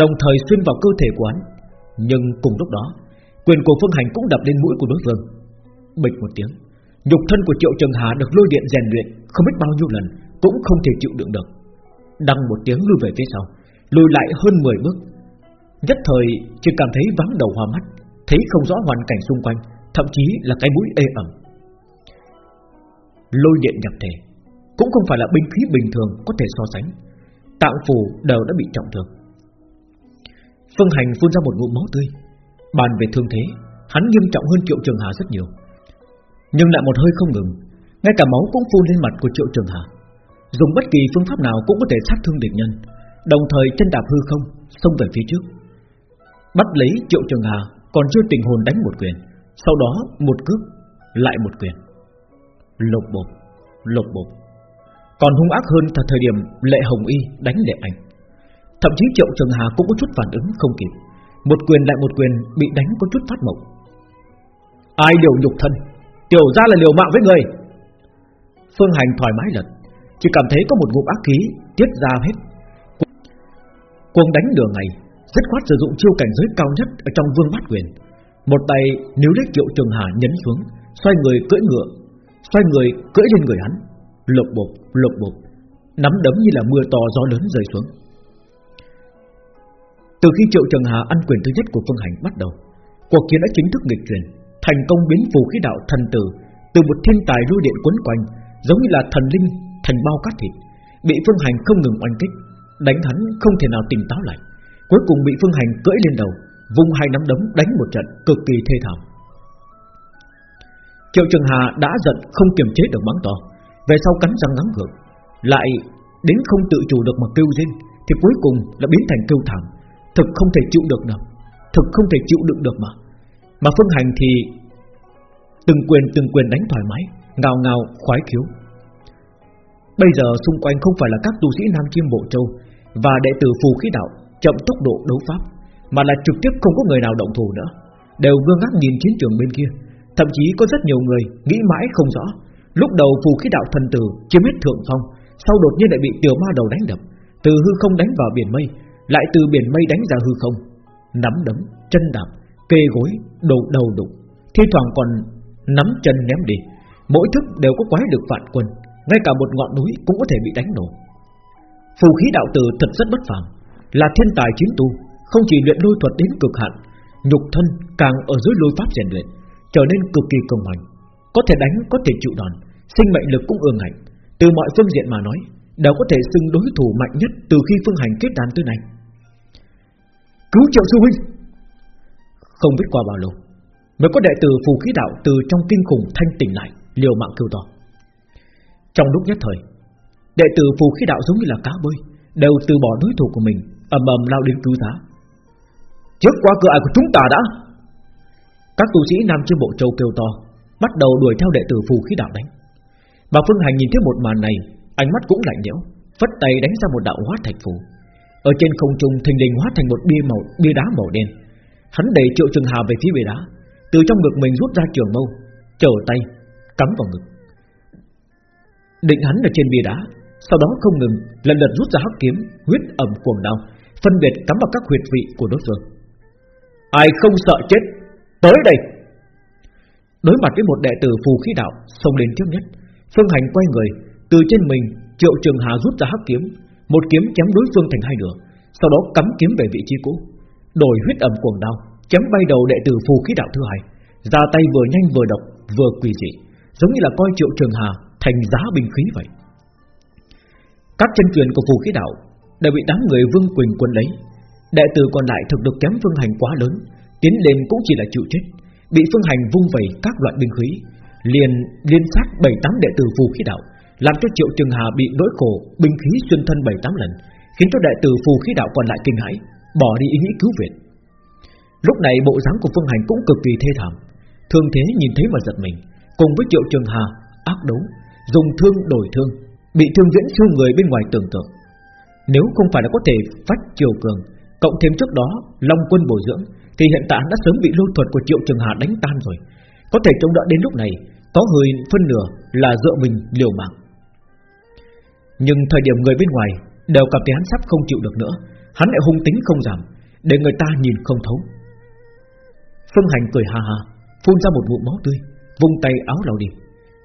Đồng thời xuyên vào cơ thể của hắn. Nhưng cùng lúc đó, Quyền của Phương Hành cũng đập lên mũi của đối phương. Bịch một tiếng, Nhục thân của Triệu Trường Hà được lôi điện rèn luyện Không biết bao nhiêu lần, Cũng không thể chịu đựng được. Đăng một tiếng lùi về phía sau, Lùi lại hơn 10 bước. Nhất thời, chỉ cảm thấy vắng đầu hoa mắt, Thấy không rõ hoàn cảnh xung quanh, Thậm chí là cái mũi ê ẩm. Lôi điện nhập thể. Cũng không phải là binh khí bình thường Có thể so sánh. Tạng phủ đều đã bị trọng thương. Phương Hành phun ra một ngụm máu tươi. Bàn về thương thế, Hắn nghiêm trọng hơn Triệu Trường Hà rất nhiều. Nhưng lại một hơi không ngừng, Ngay cả máu cũng phun lên mặt của Triệu Trường Hà. Dùng bất kỳ phương pháp nào cũng có thể sát thương địch nhân, Đồng thời chân đạp hư không, Xông về phía trước. Bắt lấy Triệu Trường Hà Còn chưa tình hồn đánh một quyền, Sau đó một cước, Lại một quyền. Lột bột Lột bột Còn hung ác hơn là thời điểm Lệ Hồng Y đánh Lệ ảnh. Thậm chí Triệu Trường Hà cũng có chút phản ứng không kịp. Một quyền lại một quyền Bị đánh có chút phát mộng. Ai liều nhục thân? Tiểu ra là liều mạng với người. Phương Hành thoải mái lật, Chỉ cảm thấy có một ngụm ác khí Tiết ra hết. Cuồng đánh đường ngày Rất khoát sử dụng chiêu cảnh giới cao nhất Ở trong vương bát quyền. Một tay nếu lấy triệu trường hà nhấn xuống, Xoay người cưỡi ngựa Xoay người cưỡi lên người hắn. Lộc bột, lộc bột Nắm đấm như là mưa to gió lớn rơi xuống. Từ khi triệu trần hà ăn quyền thứ nhất của Phương Hành bắt đầu Cuộc chiến đã chính thức nghịch chuyển Thành công biến phù khí đạo thần tử Từ một thiên tài lưu điện quấn quanh Giống như là thần linh thành bao cát thịt Bị Phương Hành không ngừng oanh kích Đánh hắn không thể nào tỉnh táo lại. Cuối cùng bị Phương Hành cưỡi lên đầu Vung hai nắm đấm đánh một trận cực kỳ thê thảm. Triệu Trường Hà đã giận không kiềm chế được mắng to. Về sau cắn răng ngắn gượng Lại đến không tự chủ được mà kêu rên, Thì cuối cùng là biến thành kêu thảm. Thực không thể chịu được nào, Thực không thể chịu đựng được mà. Mà Phương Hành thì Từng quyền từng quyền đánh thoải mái, Ngào ngào, khoái khiếu. Bây giờ xung quanh không phải là các tu sĩ Nam Chiêm Bộ Châu Và đệ tử phù khí đạo Chậm tốc độ đấu pháp, Mà là trực tiếp không có người nào động thủ nữa, Đều ngơ ngác nhìn chiến trường bên kia. Thậm chí có rất nhiều người nghĩ mãi không rõ. Lúc đầu phù khí đạo thần tử Chiếm hết thượng phong Sau đột nhiên lại bị tiểu ma đầu đánh đập. Từ hư không đánh vào biển mây Lại từ biển mây đánh ra hư không. Nắm đấm, chân đạp, kê gối, đầu đầu đụng. Thi thoảng còn nắm chân ném đi. Mỗi thức đều có quái được vạn quân Ngay cả một ngọn núi cũng có thể bị đánh nổ. Phù khí đạo tử thật rất bất phàm Là thiên tài chiến tu Không chỉ luyện lôi thuật đến cực hạn Nhục thân càng ở dưới lôi pháp rèn luyện. Trở nên cực kỳ cường mạnh Có thể đánh, có thể chịu đòn Sinh mệnh lực cũng ương ngạnh. Từ mọi phương diện mà nói Đều có thể xưng đối thủ mạnh nhất Từ khi phương hành kết đàn tới nay. Cứu triệu sư huynh! Không biết qua bao lâu Mới có đệ tử phù khí đạo từ trong kinh khủng thanh tỉnh lại Liều mạng kêu to. Trong lúc nhất thời Đệ tử phù khí đạo giống như là cá bơi Đều từ bỏ đối thủ của mình ầm ầm lao đến cứu giá. Trước qua cửa ải của chúng ta đã! Các tu sĩ Nam Chiêm Bộ Châu kêu to, Bắt đầu đuổi theo đệ tử phù khí đạo đánh. Bà Phương Hành nhìn thấy một màn này, Ánh mắt cũng lạnh nhẽo Phất tay đánh ra một đạo hóa thạch phù. Ở trên không trung, thình lình hóa thành một bia màu, bia đá màu đen. Hắn đẩy triệu trường hà về phía bia đá, Từ trong ngực mình rút ra trường mâu, Trở tay, cắm vào ngực. Định hắn ở trên bia đá, Sau đó không ngừng, lần lượt rút ra hắc kiếm, Huyết ẩm cuồng đau, Phân biệt cắm vào các huyệt vị của đối phương. Ai không sợ chết Tới đây. Đối mặt với một đệ tử phù khí đạo, Xông đến trước nhất, Phương Hành quay người, Từ trên mình Triệu Trường Hà rút ra hắc kiếm, Một kiếm chém đối phương thành hai nửa, Sau đó cắm kiếm về vị trí cũ, Đổi huyết ẩm cuồng đau Chém bay đầu đệ tử phù khí đạo thứ hai, Ra tay vừa nhanh vừa độc, vừa quỷ dị, Giống như là coi Triệu Trường Hà thành giá binh khí vậy. Các chân truyền của phù khí đạo Đều bị đám người Vương Quỳnh quân lấy, Đệ tử còn lại thực được kém Phương Hành quá lớn Tiến lên cũng chỉ là chịu chết. Bị Phương Hành vung vẩy các loại binh khí. Liền, liên sát bảy tám đệ tử phù khí đạo, Làm cho Triệu Trường Hà bị nỗi khổ, Binh khí xuyên thân bảy tám lần, Khiến cho đệ tử phù khí đạo còn lại kinh hãi, Bỏ đi ý nghĩ cứu viện. Lúc này bộ dáng của Phương Hành cũng cực kỳ thê thảm. Thương thế nhìn thấy mà giật mình. Cùng với Triệu Trường Hà, ác đấu, Dùng thương đổi thương, Bị thương viễn siêu người bên ngoài tưởng tượng. Nếu không phải là có thể phát triều cường, Cộng thêm trước đó Long quân bồi dưỡng thì hiện tại đã sớm bị lôi thuật của Triệu Trường Hà đánh tan rồi. Có thể chống đỡ đến lúc này, Có hơi phân nửa là dựa mình liều mạng. Nhưng thời điểm người bên ngoài Đều cảm thấy hắn sắp không chịu được nữa, Hắn lại hung tính không giảm, Để người ta nhìn không thấu. Phương Hành cười ha ha, Phun ra một ngụm máu tươi, Vung tay áo lau đi.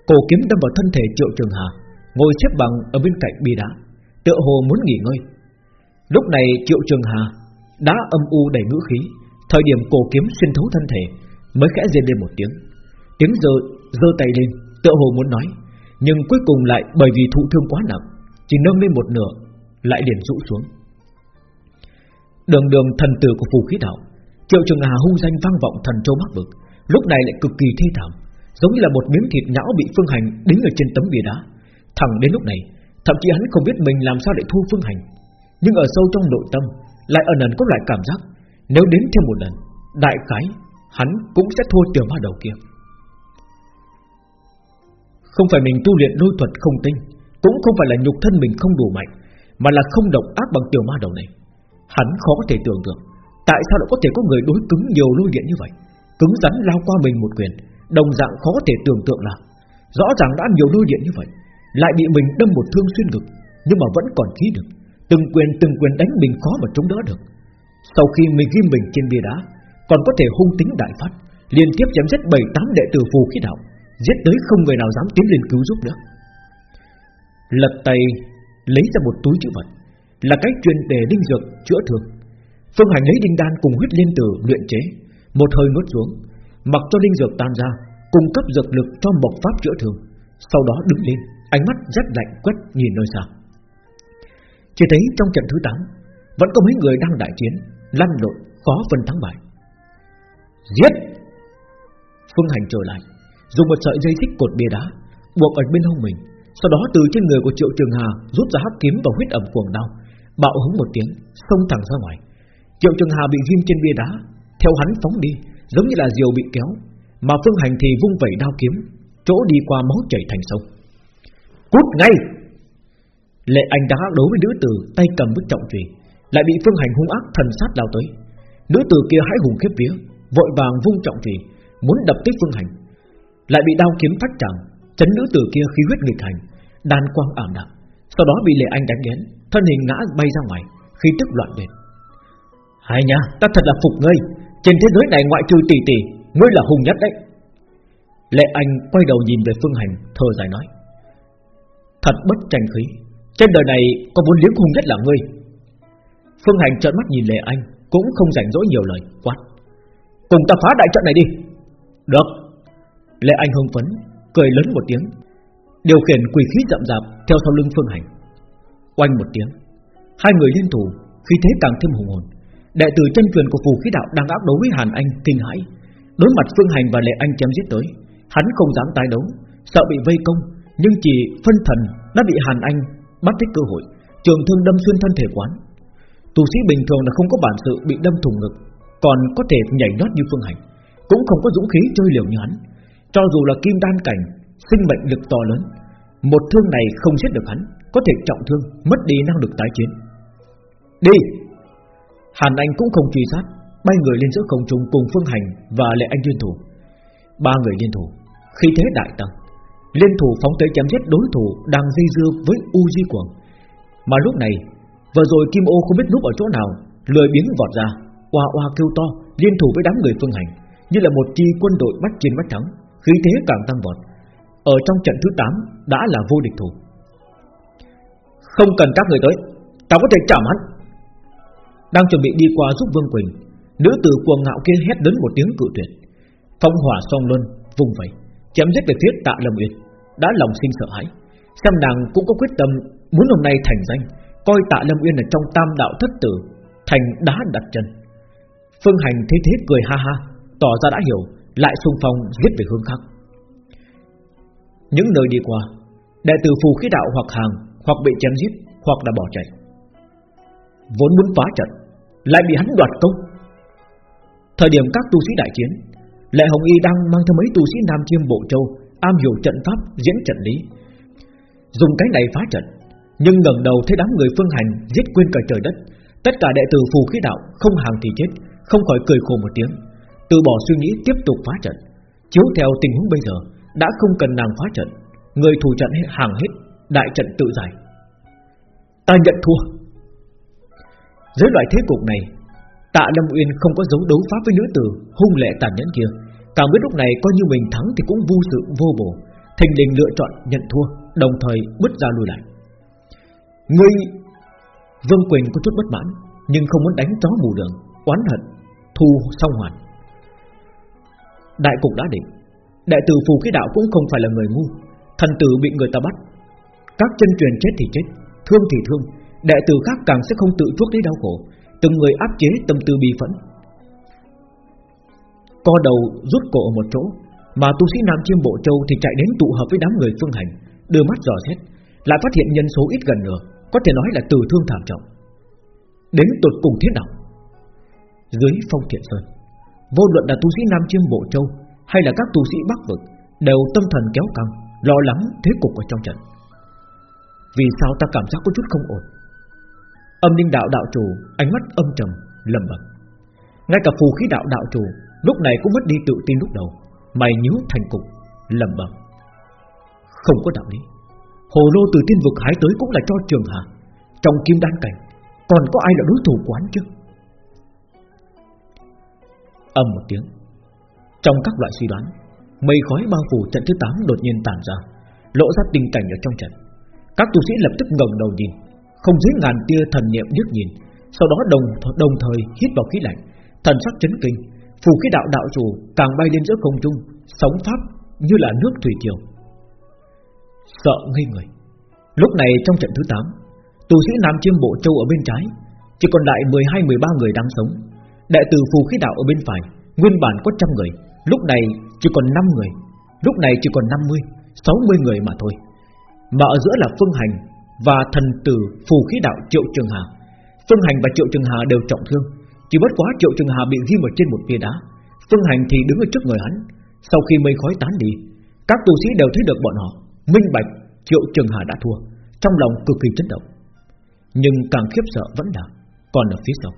Cổ kiếm đâm vào thân thể Triệu Trường Hà, Ngồi xếp bằng ở bên cạnh bia đá, Tựa hồ muốn nghỉ ngơi. Lúc này Triệu Trường Hà Đã âm u đầy ngữ khí. Thời điểm cổ kiếm xuyên thấu thân thể, Mới khẽ rên lên một tiếng. Tiếng giơ giơ tay lên, Tựa hồ muốn nói, Nhưng cuối cùng lại bởi vì thụ thương quá nặng, Chỉ nâng lên một nửa, Lại liền rũ xuống. Đường đường thần tử của phù khí đạo, Triệu Trường Hà hung danh vang vọng thần châu Bắc Vực, Lúc này lại cực kỳ thê thảm, Giống như là một miếng thịt nhão bị Phương Hành Đính ở trên tấm bia đá. Thẳng đến lúc này, Thậm chí hắn không biết mình làm sao để thua Phương Hành, Nhưng ở sâu trong nội tâm, Lại ẩn ẩn có loại cảm giác nếu đến thêm một lần, Đại khái, Hắn cũng sẽ thua tiểu ma đầu kia. Không phải mình tu luyện lôi thuật không tinh, Cũng không phải là nhục thân mình không đủ mạnh, Mà là không độc ác bằng tiểu ma đầu này. Hắn khó có thể tưởng tượng, Tại sao lại có thể có người đối cứng nhiều lôi điện như vậy? Cứng rắn lao qua mình một quyền, Đồng dạng khó có thể tưởng tượng là, Rõ ràng đã nhiều lôi điện như vậy, Lại bị mình đâm một thương xuyên ngực, Nhưng mà vẫn còn khí được Từng quyền từng quyền đánh mình khó mà chống đỡ được. Sau khi mình ghi mình trên bia đá, Còn có thể hung tính đại phát, Liên tiếp chém giết bảy, tám đệ tử phù khí đạo, Giết tới không người nào dám tiến lên cứu giúp nữa. Lật tay, Lấy ra một túi chữ vật, Là cách truyền đề đinh dược chữa thương. Phương Hành lấy đinh đan cùng huyết liên tử luyện chế, Một hơi nuốt xuống, Mặc cho đinh dược tan ra, Cung cấp dược lực cho bộc pháp chữa thương. Sau đó đứng lên, Ánh mắt rất lạnh quét nhìn nơi xa. Chỉ thấy trong trận thứ 8 vẫn có mấy người đang đại chiến, Lăn lộn, khó phân thắng bại. Giết! Phương Hành trở lại, Dùng một sợi dây xích cột bia đá, Buộc ở bên hông mình. Sau đó từ trên người của Triệu Trường Hà Rút ra hắc kiếm và huyết ẩm cuồng đao Bạo hứng một tiếng, Xông thẳng ra ngoài. Triệu Trường Hà bị ghim trên bia đá, Theo hắn phóng đi, Giống như là diều bị kéo, Mà Phương Hành thì vung vẩy đao kiếm, Chỗ đi qua máu chảy thành sông. Cút ngay! Lệ Anh đã đối với nữ tử Tay cầm bức trọng trùy lại bị Phương Hành hung ác thần sát lao tới. Nữ tử kia hãi hùng khiếp vía Vội vàng vung trọng trùy Muốn đập tới Phương Hành. Lại bị đao kiếm phách chẳng Chấn nữ tử kia khí huyết nghịch hành Đan quang ảm đạm. Sau đó bị Lệ Anh đánh đến Thân hình ngã bay ra ngoài Khi tức loạn lên Hai nha, ta thật là phục ngươi. Trên thế giới này ngoại trừ tỷ tỷ Ngươi là hùng nhất đấy. Lệ Anh quay đầu nhìn về Phương Hành Thơ dài nói. Thật bất tranh khí Trên đời này có muốn liếm hùng nhất là ngươi Phương Hành trợn mắt nhìn Lệ Anh, Cũng không rảnh rỗi nhiều lời, Quát. Cùng ta phá đại trận này đi. Được. Lệ Anh hưng phấn, Cười lớn một tiếng. Điều khiển quỷ khí rậm rạp Theo sau lưng Phương Hành. Oanh một tiếng, Hai người liên thủ Khi thế càng thêm hùng hồn. Đệ tử chân truyền của phù khí đạo đang áp đấu với Hàn Anh kinh hãi. Đối mặt Phương Hành và Lệ Anh chém giết tới, Hắn không dám tái đấu, Sợ bị vây công, Nhưng chỉ phân thần đã bị Hàn Anh bắt thích cơ hội, Trường thương đâm xuyên thân thể quán. Tu sĩ bình thường là không có bản sự bị đâm thủng ngực, Còn có thể nhảy nhót như Phương Hành, Cũng không có dũng khí chơi liều như hắn. Cho dù là kim đan cảnh, Sinh mệnh lực to lớn, Một thương này không giết được hắn, Có thể trọng thương, Mất đi năng lực tái chiến. Đi! Hàn Anh cũng không truy sát, Bay người lên giữa không trung cùng Phương Hành Và Lệ Anh liên thủ. Ba người liên thủ Khi thế đại tăng. Liên thủ phóng tới chém giết đối thủ Đang dây dưa với U Di Quảng Mà lúc này Vừa rồi Kim Ô không biết núp ở chỗ nào, Lười biến vọt ra, Oa oa kêu to, Liên thủ với đám người Phương Hành, Như là một chi quân đội bắt chiến bắt thắng, Khí thế càng tăng vọt. Ở trong trận thứ 8 đã là vô địch thủ. Không cần các người tới, Ta có thể chạm hắn. Đang chuẩn bị đi qua giúp Vương Quỳnh, Nữ tử cuồng ngạo kia hét đến một tiếng cự tuyệt. Phong hỏa song luân vùng vẫy chém giết về phía Tạ Lâm Uyên, đã lòng sinh sợ hãi. Xem nàng cũng có quyết tâm muốn hôm nay thành danh coi Tạ Lâm Uyên ở trong Tam đạo thất tử thành đá đặt chân Phương Hành thấy thế cười ha ha tỏ ra đã hiểu lại xung phong giết về hướng khác những nơi đi qua đệ tử phù khí đạo hoặc hàng hoặc bị chém giết hoặc đã bỏ chạy vốn muốn phá trận lại bị hắn đoạt công. Thời điểm các tu sĩ đại chiến, Lệ Hồng Y đang mang theo mấy tu sĩ Nam Chiêm Bộ Châu am hiểu trận pháp, diễn trận lý, dùng cái này phá trận. Nhưng ngẩng đầu thấy đám người phương hành giết quên cả trời đất, tất cả đệ tử phù khí đạo không hàng thì chết, không khỏi cười khổ một tiếng, từ bỏ suy nghĩ tiếp tục phá trận. Chiếu theo tình huống bây giờ, đã không cần nàng phá trận, người thủ trận hàng hết, đại trận tự giải. Ta nhận thua. Dưới loại thế cục này Tạ Lâm Uyên không có giống đấu pháp với nữ tử Hung lệ tàn nhẫn kia cảm biết lúc này coi như mình thắng thì cũng vô sự vô bổ Thành đình lựa chọn nhận thua Đồng thời bứt ra lùi lại Ngươi, Vương Quỳnh có chút bất mãn, Nhưng không muốn đánh chó mù đường, Oán hận Thu sau hoàn. Đại cục đã định Đại tử phù khí đạo cũng không phải là người ngu, Thần tử bị người ta bắt. Các chân truyền chết thì chết, Thương thì thương đại tử khác càng sẽ không tự chuốc lấy đau khổ, Từng người áp chế tâm tư bi phẫn. Co đầu rút cổ ở một chỗ, Mà tu sĩ Nam Chiêm Bộ Châu Thì chạy đến tụ hợp với đám người phương hành, Đưa mắt dò xét, Lại phát hiện nhân số ít gần nửa. Có thể nói là tử thương thảm trọng. Đến tột cùng thế nào? Dưới phong thiện sơn, Vô luận là tu sĩ Nam Chiêm Bộ Châu Hay là các tu sĩ Bắc Vực Đều tâm thần kéo căng, Lo lắng thế cục ở trong trận. Vì sao ta cảm giác có chút không ổn? Âm linh đạo đạo chủ Ánh mắt âm trầm lầm bầm Ngay cả phù khí đạo đạo chủ Lúc này cũng mất đi tự tin lúc đầu, Mày nhíu thành cục lầm bầm Không có đạo lý. Hồ lô từ tiên vực hái tới cũng là cho trường hạ. Trong kim đan cảnh, Còn có ai là đối thủ quán chứ? Âm một tiếng. Trong các loại suy đoán, Mây khói bao phủ trận thứ 8 đột nhiên tàn ra, Lộ ra tình cảnh ở trong trận. Các tu sĩ lập tức ngẩng đầu nhìn, Không dưới ngàn tia thần niệm nhức nhìn, Sau đó đồng đồng thời hít vào khí lạnh, Thần sắc chấn kinh, Phù khí đạo đạo chủ càng bay lên giữa không trung Sống pháp như là nước thủy triều. Sợ ngây người. Lúc này trong trận thứ 8 Tu sĩ Nam Chiêm Bộ Châu ở bên trái, Chỉ còn lại 12-13 người đang sống. Đệ tử phù khí đạo ở bên phải, Nguyên bản có trăm người, Lúc này chỉ còn 5 người, Lúc này chỉ còn 50 60 người mà thôi. Mà ở giữa là Phương Hành Và thần tử phù khí đạo Triệu Trường Hà. Phương Hành và Triệu Trường Hà đều trọng thương, Chỉ bất quá Triệu Trường Hà bị ghi ở trên một bia đá. Phương Hành thì đứng ở trước người hắn. Sau khi mây khói tán đi, Các tu sĩ đều thấy được bọn họ. Minh bạch Triệu Trường Hà đã thua Trong lòng cực kỳ chấn động. Nhưng càng khiếp sợ vẫn là Còn ở phía sau.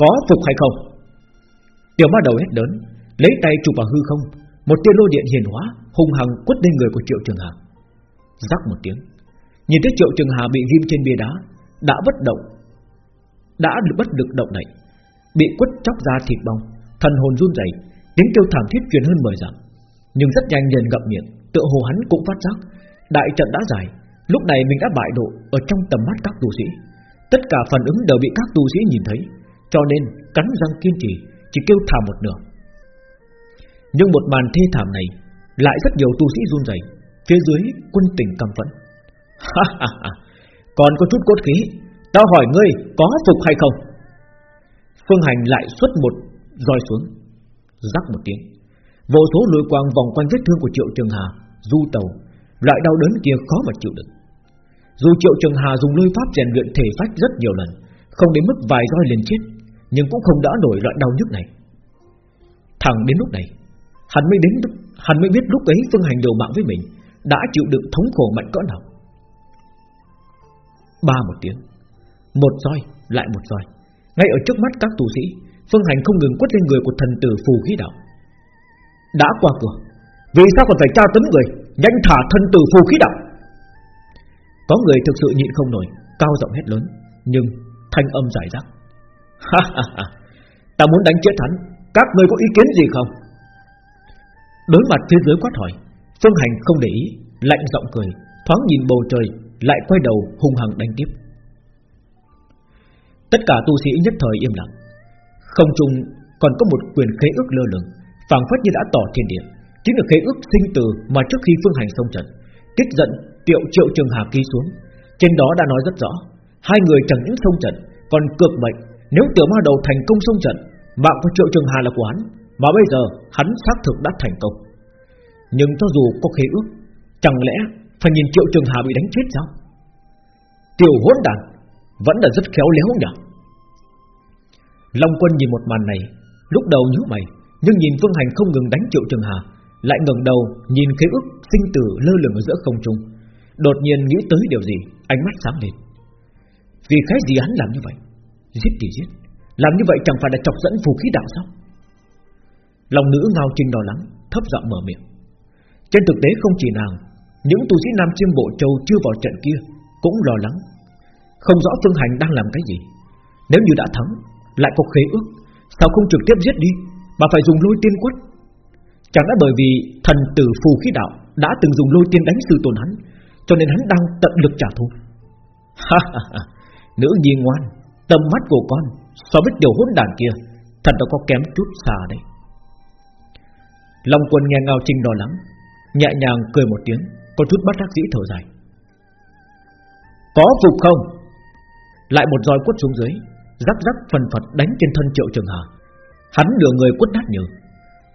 Có phục hay không? Tiểu ma đầu hét lớn Lấy tay chụp vào hư không Một tia lô điện hiền hóa hung hăng quất lên người của Triệu Trường Hà. Rắc một tiếng Nhìn thấy Triệu Trường Hà bị ghim trên bia đá Đã bất động Đã bất được động này Bị quất chóc ra thịt bong Thần hồn run rẩy, tiếng kêu thảm thiết truyền hơn mười dặm Nhưng rất nhanh liền gặp miệng. Tựa hồ hắn cũng phát giác. Đại trận đã giải, Lúc này mình đã bại độ Ở trong tầm mắt các tu sĩ. Tất cả phản ứng đều bị các tu sĩ nhìn thấy, Cho nên cắn răng kiên trì, Chỉ kêu thảm một nửa. Nhưng một màn thê thảm này Lại rất nhiều tu sĩ run rẩy, Phía dưới quân tình căm phẫn. Còn có chút cốt khí Tao hỏi ngươi có phục hay không? Phương Hành lại xuất một roi xuống, Rắc một tiếng. Vô số lôi quang vòng quanh vết thương của Triệu Trường Hà Du tàu, Loại đau đớn kia khó mà chịu được. Dù Triệu Trường Hà dùng lôi pháp rèn luyện thể phách rất nhiều lần, Không đến mức vài roi liền chết, Nhưng cũng không đỡ nổi loại đau nhức này. Thẳng đến lúc này, Hắn mới đến Hắn mới biết lúc ấy Phương Hành đầu mạng với mình Đã chịu đựng thống khổ mạnh cỡ nào. Ba một tiếng, Một roi, lại một roi. Ngay ở trước mắt các tù sĩ, Phương Hành không ngừng quất lên người của thần tử phù khí đạo. Đã qua cửa vì sao còn phải tra tấn người Nhanh thả thân từ phù khí đạo? Có người thực sự nhịn không nổi, Cao giọng hét lớn, Nhưng thanh âm giải rác. Ha ha ha. Ta muốn đánh chết hắn. Các người có ý kiến gì không? Đối mặt phía dưới quát hỏi, Phương Hành không để ý, Lạnh giọng cười, Thoáng nhìn bầu trời, Lại quay đầu hung hăng đánh tiếp. Tất cả tu sĩ nhất thời im lặng. Không trung còn có một quyền khế ước lơ lửng, phảng phất như đã tỏ thiên địa chính là khế ước sinh tử mà trước khi phương hành xông trận, kích giận tiệu triệu trường hà ký xuống. Trên đó đã nói rất rõ, hai người chẳng những xông trận, còn cược mệnh. Nếu tiểu ma đầu thành công xông trận, mạng của triệu trường hà là của hắn, mà bây giờ hắn xác thực đã thành công. Nhưng cho dù có khế ước, chẳng lẽ phải nhìn triệu trường hà bị đánh chết sao? Tiểu hỗn đàn vẫn là rất khéo léo nhỉ? Long quân nhìn một màn này, Lúc đầu nhíu mày, Nhưng nhìn Phương Hành không ngừng đánh Triệu Trường Hà. Lại ngẩng đầu nhìn khế ức sinh tử lơ lửng ở giữa không trung. Đột nhiên nghĩ tới điều gì, Ánh mắt sáng lên. Vì cái gì hắn làm như vậy? Giết thì giết. Làm như vậy chẳng phải là chọc dẫn phù khí đạo sao? Lòng nữ ngao trinh đỏ lắng, Thấp giọng mở miệng. Trên thực tế không chỉ nàng, Những tu sĩ Nam Chiêm Bộ Châu chưa vào trận kia Cũng lo lắng. Không rõ Phương Hành đang làm cái gì. Nếu như đã thắng, lại có khế ước, Sao không trực tiếp giết đi, Mà phải dùng lôi tiên quất? Chẳng đã bởi vì thần tử phù khí đạo Đã từng dùng lôi tiên đánh sư tồn hắn, Cho nên hắn đang tận lực trả thù Ha ha ha Nữ nhi ngoan, Tầm mắt của con So với điều hỗn đàn kia, Thật đã có kém chút xa đấy. Long quân nghe Ngao Trinh lo lắng, Nhẹ nhàng cười một tiếng, Có chút bắt đắc dĩ thở dài Có phục không Lại một roi quất xuống dưới, rắc rắc phần phật đánh trên thân Triệu Trường Hà. Hắn nửa người quất nát nhường.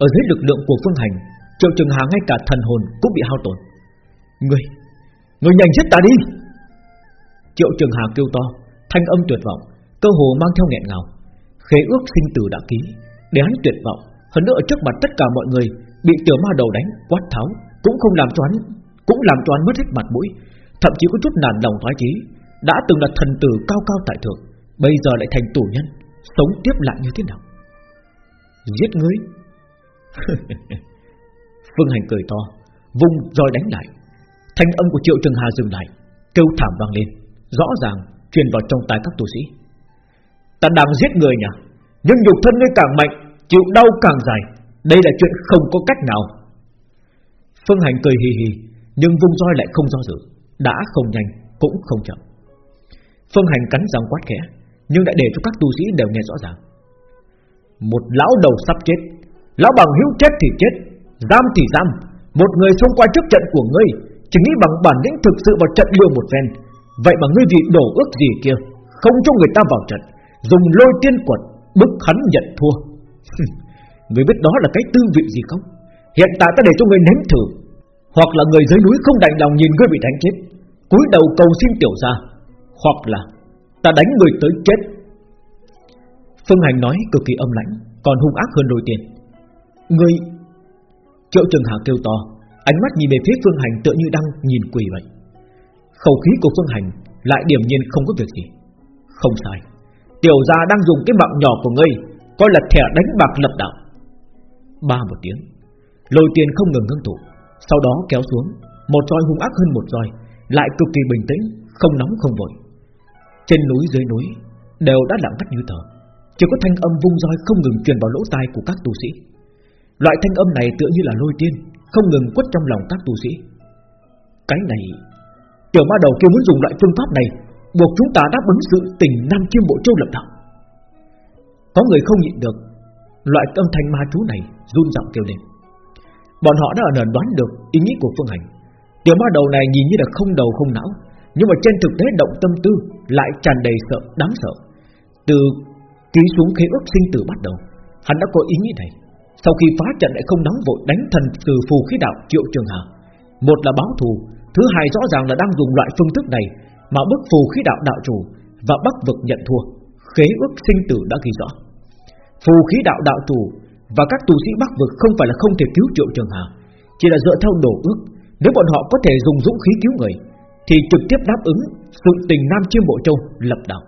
Ở dưới lực lượng của Phương Hành, Triệu Trường Hà ngay cả thần hồn cũng bị hao tổn. Người, người nhanh giết ta đi! Triệu Trường Hà kêu to, thanh âm tuyệt vọng, cơ hồ mang theo nghẹn ngào. Khế ước sinh tử đã ký, Để hắn tuyệt vọng Hơn nữa ở trước mặt tất cả mọi người Bị tiểu ma đầu đánh quát tháo Cũng không làm cho hắn Cũng làm cho hắn mất hết mặt mũi Thậm chí có chút nản lòng thoái chí Đã từng là thần tử cao cao tại thượng Bây giờ lại thành tù nhân Sống tiếp lại như thế nào Giết ngươi Phương Hành cười to Vung roi đánh lại. Thanh âm của Triệu Trường Hà dừng lại, Kêu thảm vang lên. Rõ ràng truyền vào trong tai các tu sĩ. Ta đang giết người nhỉ? Nhưng nhục thân ngươi càng mạnh, Chịu đau càng dài. Đây là chuyện không có cách nào. Phương Hành cười hì hì, Nhưng vung roi lại không do dự. Đã không nhanh, cũng không chậm. Phương Hành cắn răng quát khẽ, Nhưng đã để cho các tu sĩ đều nghe rõ ràng. Một lão đầu sắp chết Lão bằng hữu chết thì chết, Giam thì giam. Một người xông qua trước trận của ngươi Chỉ nghĩ bằng bản lĩnh thực sự vào trận liều một phen. Vậy mà ngươi vì đổ ước gì kia Không cho người ta vào trận, Dùng lôi tiên quật Bức hắn nhận thua. Ngươi biết đó là cái tư vị gì không? Hiện tại ta để cho ngươi nếm thử, Hoặc là người dưới núi không đành lòng nhìn ngươi bị đánh chết, cúi đầu cầu xin tiểu ra Hoặc là Ta đánh người tới chết. Phương Hành nói cực kỳ âm lãnh, Còn hung ác hơn lôi tiền. Ngươi. Triệu Trường Hà kêu to, Ánh mắt nhìn về phía Phương Hành tựa như đang nhìn quỷ vậy. Khẩu khí của Phương Hành Lại điểm nhiên không có việc gì. Không sai, Tiểu gia đang dùng cái mạng nhỏ của ngươi, Coi là thẻ đánh bạc lập đạo. Ba một tiếng, Lôi tiền không ngừng ngưng tụ, Sau đó kéo xuống, Một roi hung ác hơn một roi, Lại cực kỳ bình tĩnh, Không nóng không vội. Trên núi dưới núi Đều đã lặng ngắt như tờ, Chỉ có thanh âm vung roi không ngừng truyền vào lỗ tai của các tu sĩ. Loại thanh âm này tựa như là lôi tiên Không ngừng quất trong lòng các tu sĩ. Cái này Tiểu ma đầu kia muốn dùng loại phương pháp này Buộc chúng ta đáp ứng sự tình Nam Chiêm Bộ Châu lập đạo. Có người không nhịn được Loại âm thanh ma chú này run giọng kêu lên. Bọn họ đã ẩn đoán được ý nghĩ của Phương Hành. Tiểu ma đầu này nhìn như là không đầu không não Nhưng mà trên thực tế động tâm tư Lại tràn đầy sợ, đáng sợ. Từ ký xuống khế ước sinh tử bắt đầu Hắn đã có ý nghĩ này sau khi phá trận lại không nóng vội đánh thần từ phù khí đạo triệu trường hà. Một là báo thù, Thứ hai rõ ràng là đang dùng loại phương thức này Mà bức phù khí đạo đạo chủ Và bắc vực nhận thua. Khế ước sinh tử đã ghi rõ. Phù khí đạo đạo chủ Và các tù sĩ bắc vực không phải là không thể cứu triệu trường hà, Chỉ là dựa theo đổ ước. Nếu bọn họ có thể dùng dũng khí cứu người, Thì trực tiếp đáp ứng Sự tình Nam Chiêm Bộ Châu lập đạo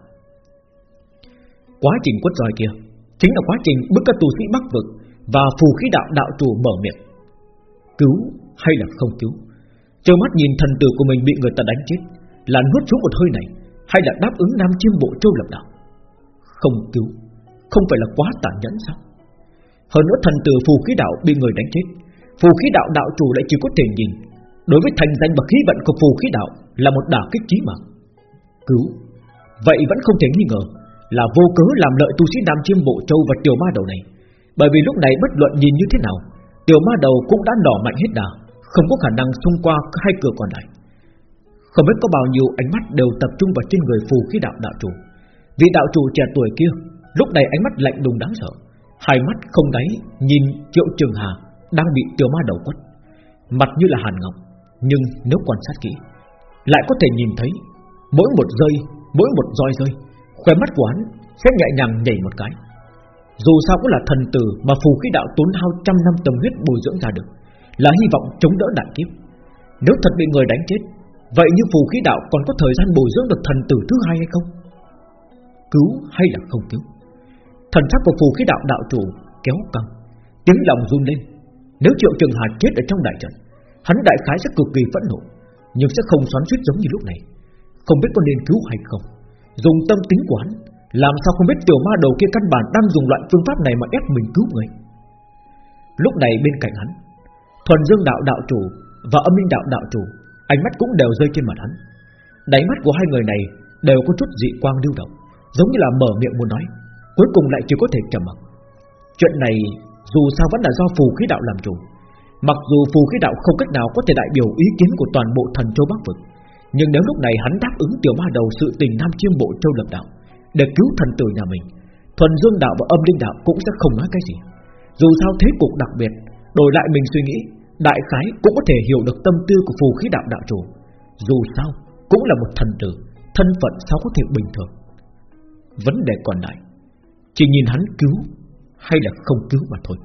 Quá trình quất roi kia Chính là quá trình bức các tù sĩ bắc vực và phù khí đạo đạo chủ mở miệng. Cứu hay là không cứu? Trơ mắt nhìn thần tử của mình bị người ta đánh chết, Là nuốt xuống một hơi này, Hay là đáp ứng Nam Chiêm Bộ Châu lập đạo? Không cứu, Không phải là quá tàn nhẫn sao? Hơn nữa thần tử phù khí đạo bị người đánh chết, Phù khí đạo đạo chủ lại chỉ có thể nhìn. Đối với thành danh và khí vận của phù khí đạo Là một đả kích chí mạng. Cứu, Vậy vẫn không thể nghi ngờ Là vô cớ làm lợi tu sĩ Nam Chiêm Bộ Châu và Tiểu Ma Đầu này bởi vì lúc này bất luận nhìn như thế nào, Tiểu ma đầu cũng đã đỏ mạnh hết đà, Không có khả năng xung qua hai cửa còn lại. Không biết có bao nhiêu ánh mắt đều tập trung vào trên người phù khí đạo đạo chủ. Vị đạo chủ trẻ tuổi kia, Lúc này ánh mắt lạnh lùng đáng sợ, Hai mắt không đáy, Nhìn triệu trường hà Đang bị tiểu ma đầu quất. Mặt như là hàn ngọc, Nhưng nếu quan sát kỹ, Lại có thể nhìn thấy Mỗi một giây Mỗi một roi rơi, Khóe mắt của hắn sẽ nhẹ nhàng nhảy một cái dù sao cũng là thần tử mà phù khí đạo tốn hao trăm năm tâm huyết bồi dưỡng ra được, Là hy vọng chống đỡ đại kiếp. Nếu thật bị người đánh chết, Vậy như phù khí đạo còn có thời gian bồi dưỡng được thần tử thứ hai hay không? Cứu hay là không cứu? Thần sắc của phù khí đạo đạo chủ kéo căng, Tiếng lòng run lên. Nếu triệu trường hà chết ở trong đại trận, Hắn đại khái sẽ cực kỳ phẫn nộ, Nhưng sẽ không xoắn xuýt giống như lúc này. Không biết có nên cứu hay không, Dùng tâm tính của hắn làm sao không biết tiểu ma đầu kia căn bản đang dùng loại phương pháp này mà ép mình cứu người? Lúc này bên cạnh hắn, Thuần dương đạo đạo chủ Và âm minh đạo đạo chủ, Ánh mắt cũng đều rơi trên mặt hắn. Đáy mắt của hai người này đều có chút dị quang lưu động, Giống như là mở miệng muốn nói, Cuối cùng lại chỉ có thể trầm mặc. Chuyện này dù sao vẫn là do phù khí đạo làm chủ. Mặc dù phù khí đạo không cách nào có thể đại biểu ý kiến của toàn bộ thần châu Bắc Vực, Nhưng nếu lúc này hắn đáp ứng tiểu ma đầu sự tình Nam Chiêm Bộ Châu lập đạo để cứu thần tử nhà mình. Thuần dương đạo và âm linh đạo cũng sẽ không nói cái gì. Dù sao thế cục đặc biệt, Đổi lại mình suy nghĩ, Đại khái cũng có thể hiểu được tâm tư của phù khí đạo đạo chủ. Dù sao, Cũng là một thần tử, Thân phận sao có thể bình thường. Vấn đề còn lại, Chỉ nhìn hắn cứu Hay là không cứu mà thôi.